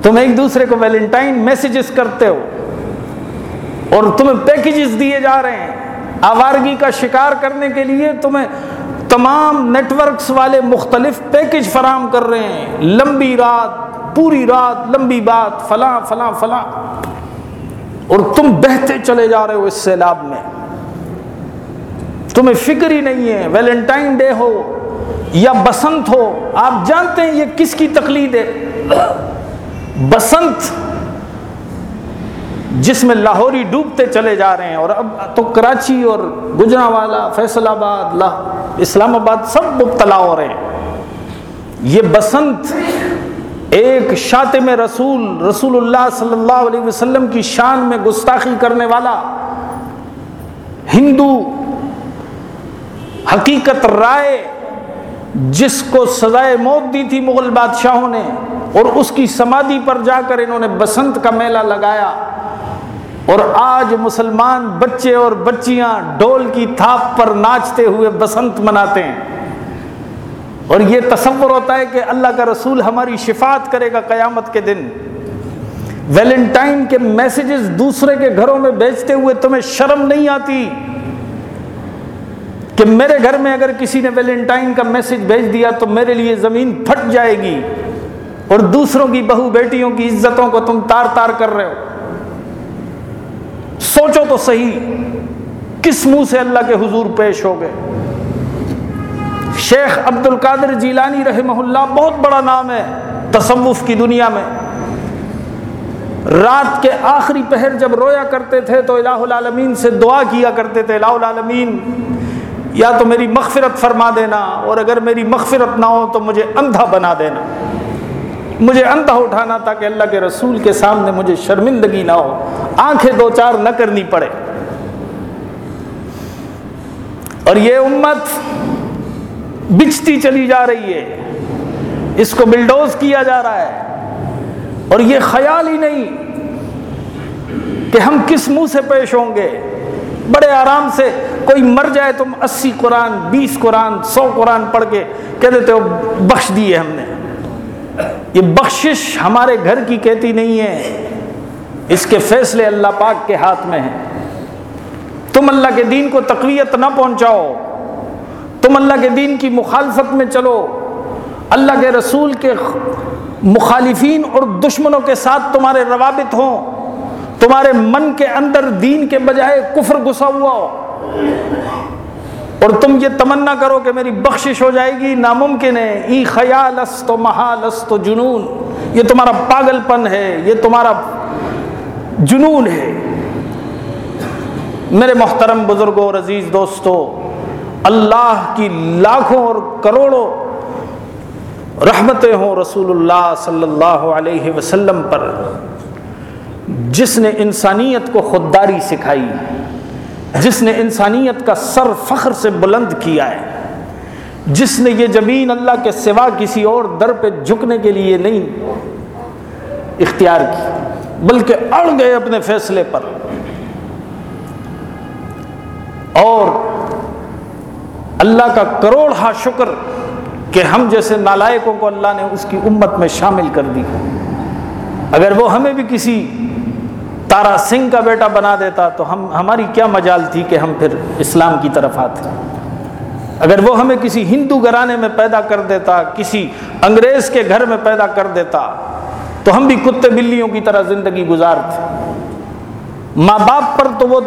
تم ایک دوسرے کو ویلنٹائن میسیجز کرتے ہو اور تمہیں پیکیجز دیے جا رہے ہیں۔ آوارگی کا شکار کرنے کے لیے تمہیں تمام نیٹ ورکس والے مختلف پیکج فراہم کر رہے ہیں۔ لمبی رات، پوری رات، لمبی بات، فلاں فلاں فلاں۔ اور تم بہتے چلے جا رہے ہو اس سیلاب میں۔ تمہیں فکر ہی نہیں ہے، ویلنٹائن ڈے ہو یا بسنت ہو۔ آپ جانتے ہیں یہ کس کی تقلید ہے۔ بسنت، جس میں لاہوری ڈوبتے چلے جا رہے ہیں اور اب تو کراچی اور گجرا والا فیصل آباد اسلام آباد سب مبتلا ہو رہے ہیں۔ یہ بسنت ایک شاطم رسول رسول اللہ صلی اللہ علیہ وسلم کی شان میں گستاخی کرنے والا ہندو حقیقت رائے، جس کو سزائے موت دی تھی مغل بادشاہوں نے۔ اور اس کی سمادھی پر جا کر انہوں نے بسنت کا میلہ لگایا اور آج مسلمان بچے اور بچیاں ڈول کی تھاپ پر ناچتے ہوئے بسنت مناتے ہیں۔ اور یہ تصور ہوتا ہے کہ اللہ کا رسول ہماری شفاعت کرے گا قیامت کے دن۔ ویلنٹائن کے میسیجز دوسرے کے گھروں میں بیچتے ہوئے تمہیں شرم نہیں آتی کہ میرے گھر میں اگر کسی نے ویلنٹائن کا میسج بھیج دیا تو میرے لیے زمین پھٹ جائے گی۔ اور دوسروں کی بہو بیٹیوں کی عزتوں کو تم تار تار کر رہے ہو۔ سوچو تو صحیح، کس منہ سے اللہ کے حضور پیش ہو گئے؟ شیخ عبد القادر جیلانی رحمہ اللہ بہت بڑا نام ہے تصوف کی دنیا میں۔ رات کے آخری پہر جب رویا کرتے تھے تو الہ العالمین سے دعا کیا کرتے تھے، الہ العالمین، یا تو میری مغفرت فرما دینا اور اگر میری مغفرت نہ ہو تو مجھے اندھا بنا دینا۔ مجھے اندھا اٹھانا تاکہ اللہ کے رسول کے سامنے مجھے شرمندگی نہ ہو۔ آنکھیں دو چار نہ کرنی پڑے۔ اور یہ امت بچتی چلی جا رہی ہے۔ اس کو بلڈوز کیا جا رہا ہے۔ اور یہ خیال ہی نہیں کہ ہم کس منہ سے پیش ہوں گے۔ بڑے آرام سے کوئی مر جائے تم اسی قرآن، بیس قرآن، سو قرآن پڑھ کے کہہ دیتے ہو، بخش دیے ہم نے۔ یہ بخشش ہمارے گھر کی کہتی نہیں ہے۔ اس کے فیصلے اللہ پاک کے ہاتھ میں ہیں۔ تم اللہ کے دین کو تقویت نہ پہنچاؤ۔ تم اللہ کے دین کی مخالفت میں چلو۔ اللہ کے رسول کے مخالفین اور دشمنوں کے ساتھ تمہارے روابط ہوں۔ تمہارے من کے اندر دین کے بجائے کفر گسا ہوا ہو۔ اور تم یہ تمنا کرو کہ میری بخشش ہو جائے گی، ناممکن ہے۔ ای خیال است و محال است و جنون۔ یہ تمہارا پاگل پن ہے، یہ تمہارا جنون ہے۔ میرے محترم بزرگوں اور عزیز دوستوں، اللہ کی لاکھوں اور کروڑوں رحمتیں ہوں رسول اللہ صلی اللہ علیہ وسلم پر، جس نے انسانیت کو خودداری سکھائی۔ جس نے انسانیت کا سر فخر سے بلند کیا ہے، جس نے یہ زمین اللہ کے سوا کسی اور در پہ جھکنے کے لیے نہیں اختیار کی، بلکہ اڑ گئے اپنے فیصلے پر۔ اور اللہ کا کروڑ ہا شکر کہ ہم جیسے نالائکوں کو اللہ نے اس کی امت میں شامل کر دی۔ اگر وہ ہمیں بھی کسی تارا سنگھ کا بیٹا بنا دیتا تو ہم ہماری کیا مجال تھی کہ ہم پھر اسلام کی طرف آتے؟ اگر وہ ہمیں کسی ہندو گھرانے میں پیدا کر دیتا، کسی انگریز کے گھر میں پیدا کر دیتا، تو ہم بھی کتے بلیوں کی طرح زندگی گزارتے۔ ماں باپ پر تو وہ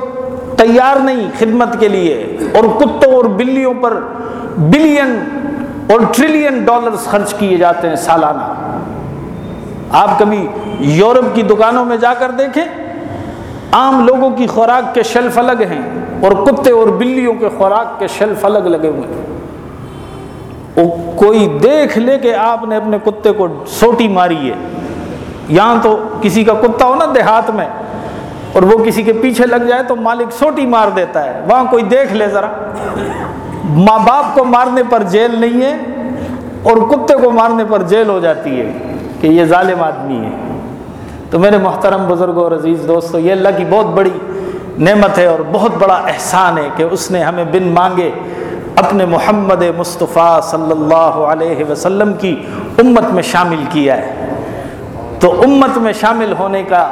تیار نہیں خدمت کے لیے، اور کتوں اور بلیوں پر بلین اور ٹریلین ڈالرز خرچ کیے جاتے ہیں سالانہ۔ آپ کبھی یورپ کی دکانوں میں جا کر دیکھیں؟ عام لوگوں کی خوراک کے شیلف الگ ہیں اور کتے اور بلیوں کے خوراک کے شیلف الگ لگے ہوئے ہیں۔ وہ کوئی دیکھ لے کہ آپ نے اپنے کتے کو سوٹی ماری ہے۔ یہاں تو کسی کا کتا ہو نا دیہات میں اور وہ کسی کے پیچھے لگ جائے تو مالک سوٹی مار دیتا ہے۔ وہاں کوئی دیکھ لے ذرا۔ ماں باپ کو مارنے پر جیل نہیں ہے اور کتے کو مارنے پر جیل ہو جاتی ہے کہ یہ ظالم آدمی ہے۔ تو میرے محترم بزرگوں اور عزیز دوستو، یہ اللہ کی بہت بڑی نعمت ہے اور بہت بڑا احسان ہے کہ اس نے ہمیں بن مانگے اپنے محمد مصطفیٰ صلی اللہ علیہ وسلم کی امت میں شامل کیا ہے۔ تو امت میں شامل ہونے کا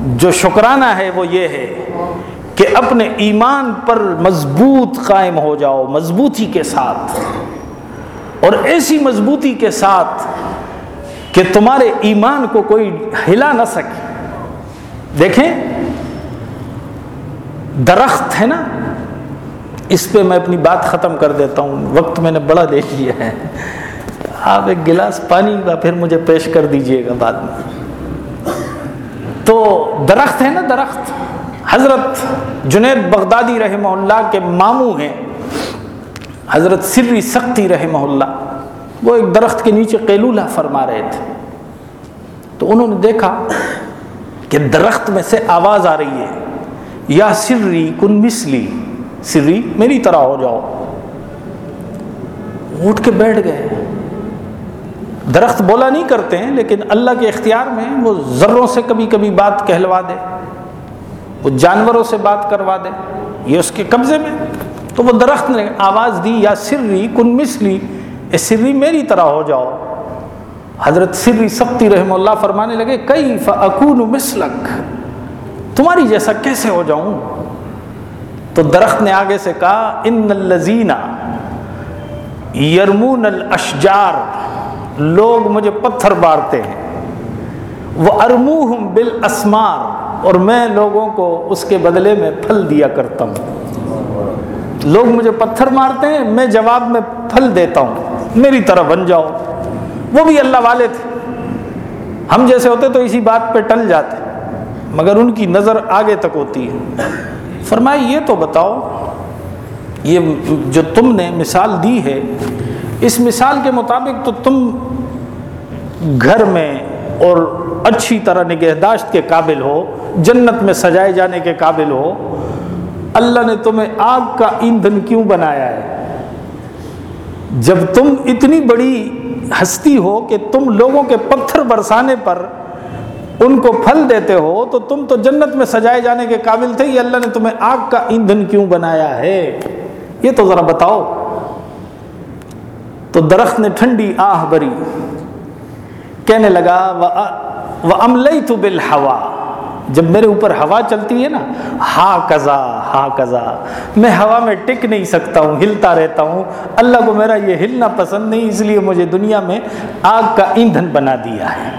جو شکرانہ ہے وہ یہ ہے کہ اپنے ایمان پر مضبوط قائم ہو جاؤ، مضبوطی کے ساتھ۔ اور ایسی مضبوطی کے ساتھ کہ تمہارے ایمان کو کوئی ہلا نہ سکے۔ دیکھیں، درخت ہے نا؟ اس پہ میں اپنی بات ختم کر دیتا ہوں۔ وقت میں نے بڑا دیکھ لیا ہے۔ آپ ایک گلاس پانی کا پھر مجھے پیش کر دیجیے گا بعد میں۔ تو درخت ہے نا؟ درخت۔ حضرت جنید بغدادی رحمہ اللہ کے ماموں ہیں۔ حضرت سری سختی رحمہ اللہ۔ وہ ایک درخت کے نیچے قیلولہ فرما رہے تھے۔ تو انہوں نے دیکھا کہ درخت میں سے آواز آ رہی ہے، یا سری کن مسلی سری میری طرح ہو جاؤ۔ اٹھ کے بیٹھ گئے۔ درخت بولا نہیں کرتے ہیں، لیکن اللہ کے اختیار میں وہ ذروں سے کبھی کبھی بات کہلوا دے، وہ جانوروں سے بات کروا دے۔ یہ اس کے قبضے میں۔ تو وہ درخت نے آواز دی، یا سری کن مسلی اے سری میری طرح ہو جاؤ۔ حضرت سری سختی رحم اللہ فرمانے لگے کئی فکون مسلک تمہاری جیسا کیسے ہو جاؤں؟ تو درخت نے آگے سے کہا، ان الزینہ یرمون الاشجار، لوگ مجھے پتھر مارتے ہیں۔ وہ ارموہم بالاسمار اور میں لوگوں کو اس کے بدلے میں پھل دیا کرتا ہوں۔ لوگ مجھے پتھر مارتے ہیں، میں جواب میں پھل دیتا ہوں۔ میری طرح بن جاؤ۔ وہ بھی اللہ والے تھے۔ ہم جیسے ہوتے تو اسی بات پہ ٹل جاتے، مگر ان کی نظر آگے تک ہوتی ہے۔ فرمائی یہ تو بتاؤ، یہ جو تم نے مثال دی ہے، اس مثال کے مطابق تو تم گھر میں اور اچھی طرح نگہداشت کے قابل ہو، جنت میں سجائے جانے کے قابل ہو۔ اللہ نے تمہیں آگ کا ایندھن کیوں بنایا ہے؟ جب تم اتنی بڑی ہستی ہو کہ تم لوگوں کے پتھر برسانے پر ان کو پھل دیتے ہو، تو تم تو جنت میں سجائے جانے کے قابل تھے، یہ اللہ نے تمہیں آگ کا ایندھن کیوں بنایا ہے؟ یہ تو ذرا بتاؤ۔ تو درخت نے ٹھنڈی آہ بری، کہنے لگا وہ عملئی تو جب میرے اوپر ہوا چلتی ہے نا، ہا کزا ہا کزا میں ہوا میں ٹک نہیں سکتا ہوں، ہلتا رہتا ہوں۔ اللہ کو میرا یہ ہلنا پسند نہیں، اس لیے مجھے دنیا میں آگ کا ایندھن بنا دیا ہے۔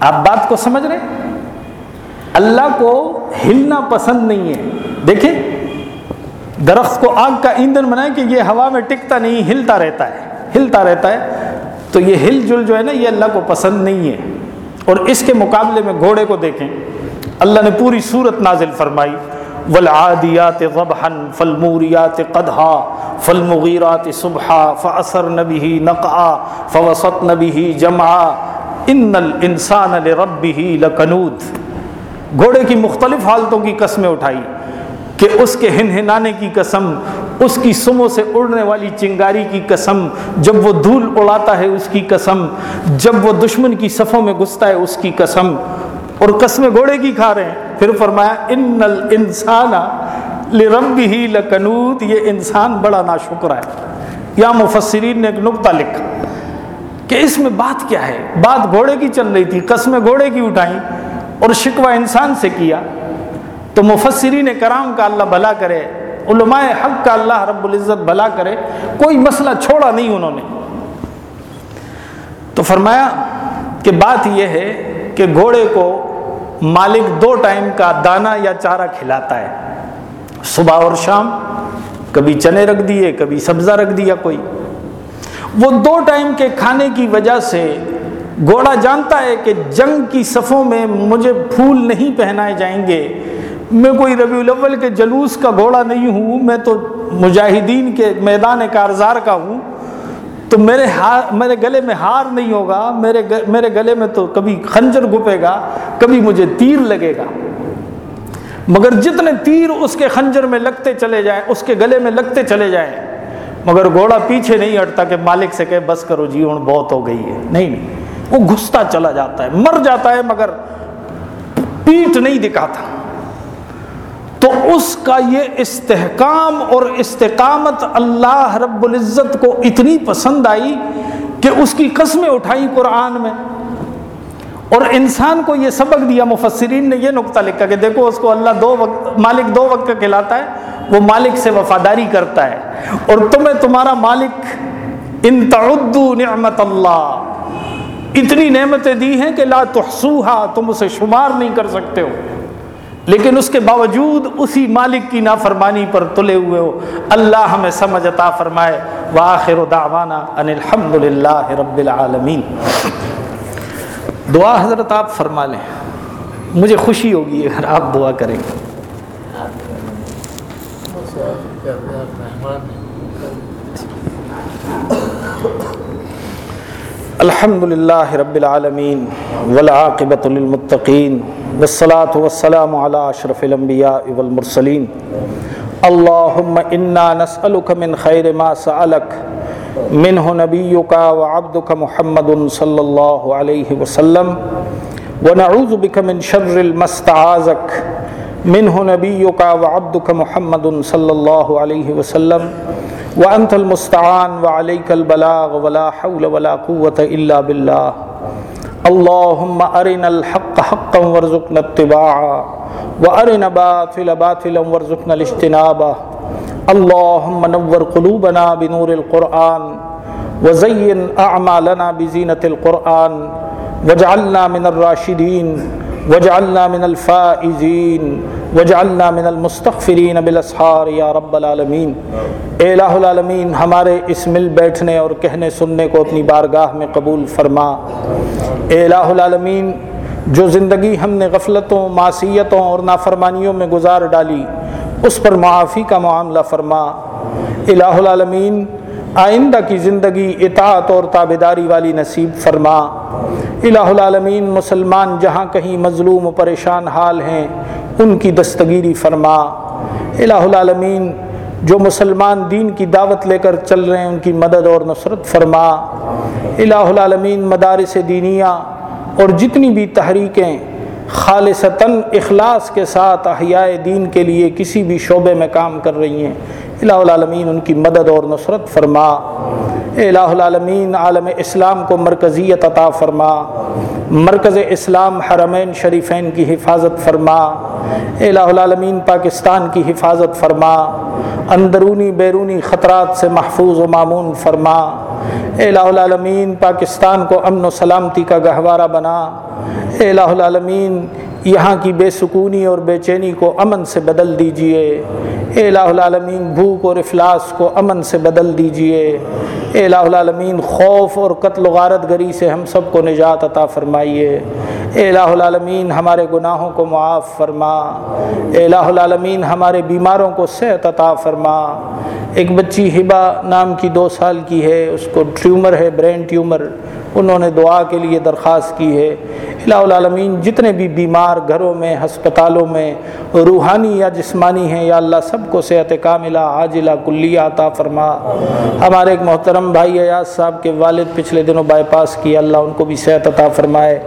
آپ بات کو سمجھ رہے اللہ کو ہلنا پسند نہیں ہے۔ دیکھیں، درخت کو آگ کا ایندھن بنائے کہ یہ ہوا میں ٹکتا نہیں، ہلتا رہتا ہے، ہلتا رہتا ہے۔ تو یہ ہل جل جو ہے نا، یہ اللہ کو پسند نہیں ہے۔ اور اس کے مقابلے میں گھوڑے کو دیکھیں۔ اللہ نے پوری صورت نازل فرمائی ولادیات غبحن فلموریات قدحا فلمغیرات صبحا فعصر نبی نقا فوسط نبی جمع ان الانسان لربه لکنود گھوڑے کی مختلف حالتوں کی قسمیں اٹھائی۔ کہ اس کے ہن ہنانے کی قسم، اس کی سموں سے اڑنے والی چنگاری کی قسم، جب وہ دھول اڑاتا ہے اس کی قسم، جب وہ دشمن کی صفوں میں گھستا ہے اس کی قسم، اور قسم گھوڑے کی کھا رہے ہیں۔ پھر فرمایا، ان الانسان لرب ہی لکنود یہ انسان بڑا ناشکر ہے۔ یا مفسرین نے ایک نقطہ لکھا کہ اس میں بات کیا ہے؟ بات گھوڑے کی چل رہی تھی قسم گھوڑے کی اٹھائیں اور شکوہ انسان سے کیا۔ تو مفسرین کرام کا اللہ بھلا کرے، علماء حق کا اللہ رب العزت بھلا کرے، کوئی مسئلہ چھوڑا نہیں انہوں نے۔ تو فرمایا کہ بات یہ ہے کہ گھوڑے کو مالک دو ٹائم کا دانا یا چارہ کھلاتا ہے۔ صبح اور شام، کبھی چنے رکھ دیے، کبھی سبزہ رکھ دیا کوئی۔ وہ دو ٹائم کے کھانے کی وجہ سے گھوڑا جانتا ہے کہ جنگ کی صفوں میں مجھے پھول نہیں پہنائے جائیں گے۔ میں کوئی ربیع الاول کے جلوس کا گھوڑا نہیں ہوں، میں تو مجاہدین کے میدان کارزار کا ہوں، تو میرے ہار، میرے گلے میں ہار نہیں ہوگا، میرے میرے گلے میں تو کبھی خنجر گھپے گا، کبھی مجھے تیر لگے گا۔ مگر جتنے تیر اس کے خنجر میں لگتے چلے جائیں، اس کے گلے میں لگتے چلے جائیں، مگر گھوڑا پیچھے نہیں ہٹتا کہ مالک سے کہ بس کرو جی ہوں بہت ہو گئی ہے۔ نہیں نہیں، وہ گھستا چلا جاتا ہے، مر جاتا ہے، مگر پیٹ نہیں دکھاتا۔ تو اس کا یہ استحکام اور استقامت اللہ رب العزت کو اتنی پسند آئی کہ اس کی قسمیں اٹھائی قرآن میں۔ اور انسان کو یہ سبق دیا، مفسرین نے یہ نقطہ لکھا کہ دیکھو اس کو اللہ دو وقت، مالک دو وقت کا کھلاتا ہے، وہ مالک سے وفاداری کرتا ہے۔ اور تمہیں تمہارا مالک، ان تعدو نعمت اللہ، اتنی نعمتیں دی ہیں کہ لا تحسوہا تم اسے شمار نہیں کر سکتے ہو۔ لیکن اس کے باوجود اسی مالک کی نافرمانی پر تلے ہوئے ہو۔ اللہ ہمیں سمجھ عطا فرمائے۔ وآخر دعوانا ان الحمد للہ رب العالمین۔ دعا حضرت آپ فرما لیں۔ مجھے خوشی ہوگی اگر آپ دعا کریں۔ گے الحمد للہ رب العالمین ولاقبۃ للمتقین والصلاة والسلام على اشرف الانبیاء والمرسلین۔ اللہم انا نسألک من خیر ما سألک منه نبيك وعبدك محمد صلى الله عليه وسلم ونعوذ بك من شر المستعاذك منه نبيك وعبدك محمد صلى الله عليه وسلم۔ وأنت المستعان وعليك البلاغ ولا حول ولا قوة إلا بالله. اللهم أرنا الحق حقا وارزقنا اتباعا وأرنا باطل باطلا وارزقنا الاجتنابه. اللهم نور قلوبنا بنور القرآن، وزين أعمالنا بزينة القرآن، واجعلنا من الراشدين. واجعلنا من الفائزين وجعلنا من المستغفرین بالاسحار، یا رب العالمین۔ اے الہ العالمین، ہمارے اس مل بیٹھنے اور کہنے سننے کو اپنی بارگاہ میں قبول فرما۔ اے الہ العالمین، جو زندگی ہم نے غفلتوں، معصیتوں اور نافرمانیوں میں گزار ڈالی، اس پر معافی کا معاملہ فرما۔ الہ العالمین، آئندہ کی زندگی اطاعت اور تابداری والی نصیب فرما۔ الہ العالمین، مسلمان جہاں کہیں مظلوم و پریشان حال ہیں، ان کی دستگیری فرما۔ الہ العالمین، جو مسلمان دین کی دعوت لے کر چل رہے ہیں، ان کی مدد اور نصرت فرما۔ الہ العالمین، مدارس دینیا اور جتنی بھی تحریکیں، خالصتاً اخلاص کے ساتھ احیاء دین کے لیے کسی بھی شعبے میں کام کر رہی ہیں۔ الہ العالمین ان کی مدد اور نصرت فرما۔ اے الہ العالمین عالم اسلام کو مرکزیت عطا فرما۔ مرکز اسلام حرمین شریفین کی حفاظت فرما۔ اے الہ العالمین پاکستان کی حفاظت فرما۔ اندرونی بیرونی خطرات سے محفوظ و معمون فرما۔ اے الہ العالمین پاکستان کو امن و سلامتی کا گہوارہ بنا۔ اے الہ العالمین یہاں کی بے سکونی اور بے چینی کو امن سے بدل دیجیے۔ اے الہ العالمین، بھوک اور افلاس کو امن سے بدل دیجیے۔ اے الہ العالمین، خوف اور قتل و غارت گری سے ہم سب کو نجات عطا فرمائیے۔ الہ العالمین، ہمارے گناہوں کو معاف فرما۔ اے الہ العالمین، ہمارے بیماروں کو صحت عطا فرما۔ ایک بچی ہبا نام کی دو سال کی ہے، اس کو ٹیومر ہے، برین ٹیومر، انہوں نے دعا کے لیے درخواست کی ہے۔ الہ العالمین، جتنے بھی بیمار گھروں میں، ہسپتالوں میں روحانی یا جسمانی ہیں، یا اللہ سب کو صحت کاملہ، عاجلہ، کلیہ عطا فرما۔ ہمارے ایک محترم بھائی ایاز صاحب کے والد پچھلے دنوں بائی پاس کی اللہ ان کو بھی صحت عطا فرمائے۔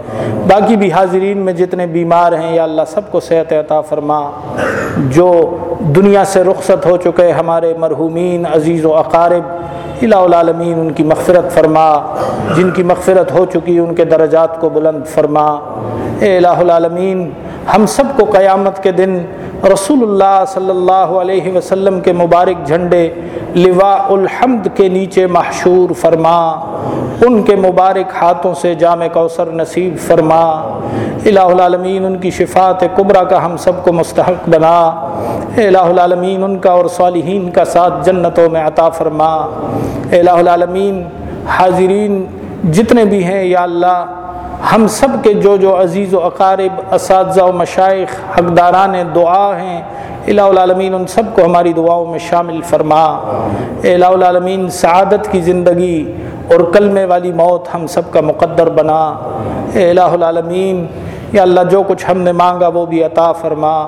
باقی بھی حاضرین میں جتنے بیمار ہیں، یا اللہ سب کو صحت عطا فرما۔ جو دنیا سے رخصت ہو چکے ہمارے مرحومین، عزیز و اقارب العالمین، ان کی مغفرت فرما۔ جن کی مغفرت ہو چکی، ان کے درجات کو بلند فرما۔ اے الہ العالمین، ہم سب کو قیامت کے دن رسول اللہ صلی اللہ علیہ وسلم کے مبارک جھنڈے لواء الحمد کے نیچے محشور فرما، ان کے مبارک ہاتھوں سے جامع کوثر نصیب فرما۔ الہ العالمین، ان کی شفاعت قبرہ کا ہم سب کو مستحق بنا۔ الہ العالمین، ان کا اور صالحین کا ساتھ جنتوں میں عطا فرما۔ الہ العالمین، حاضرین، جتنے بھی ہیں یا اللہ ہم سب کے جو جو عزیز و اقارب، اساتذہ و مشائق حقداران دعا ہیں الہ العالمین ان سب کو ہماری دعاؤں میں شامل فرما۔ الہ العالمین، سعادت کی زندگی اور کلمے والی موت ہم سب کا مقدر بنا۔ اے الہ العالمین، یا اللہ جو کچھ ہم نے مانگا وہ بھی عطا فرما۔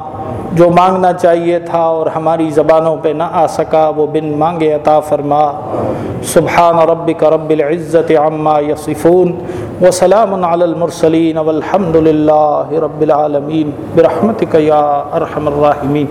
جو مانگنا چاہیے تھا اور ہماری زبانوں پہ نہ آ سکا، وہ بن مانگے عطا فرما۔ سبحان ربک رب العزت عما یصفون۔ وسلام علی المرسلین۔ والحمد للہ رب العالمین۔ برحمتک یا ارحم الراحمین۔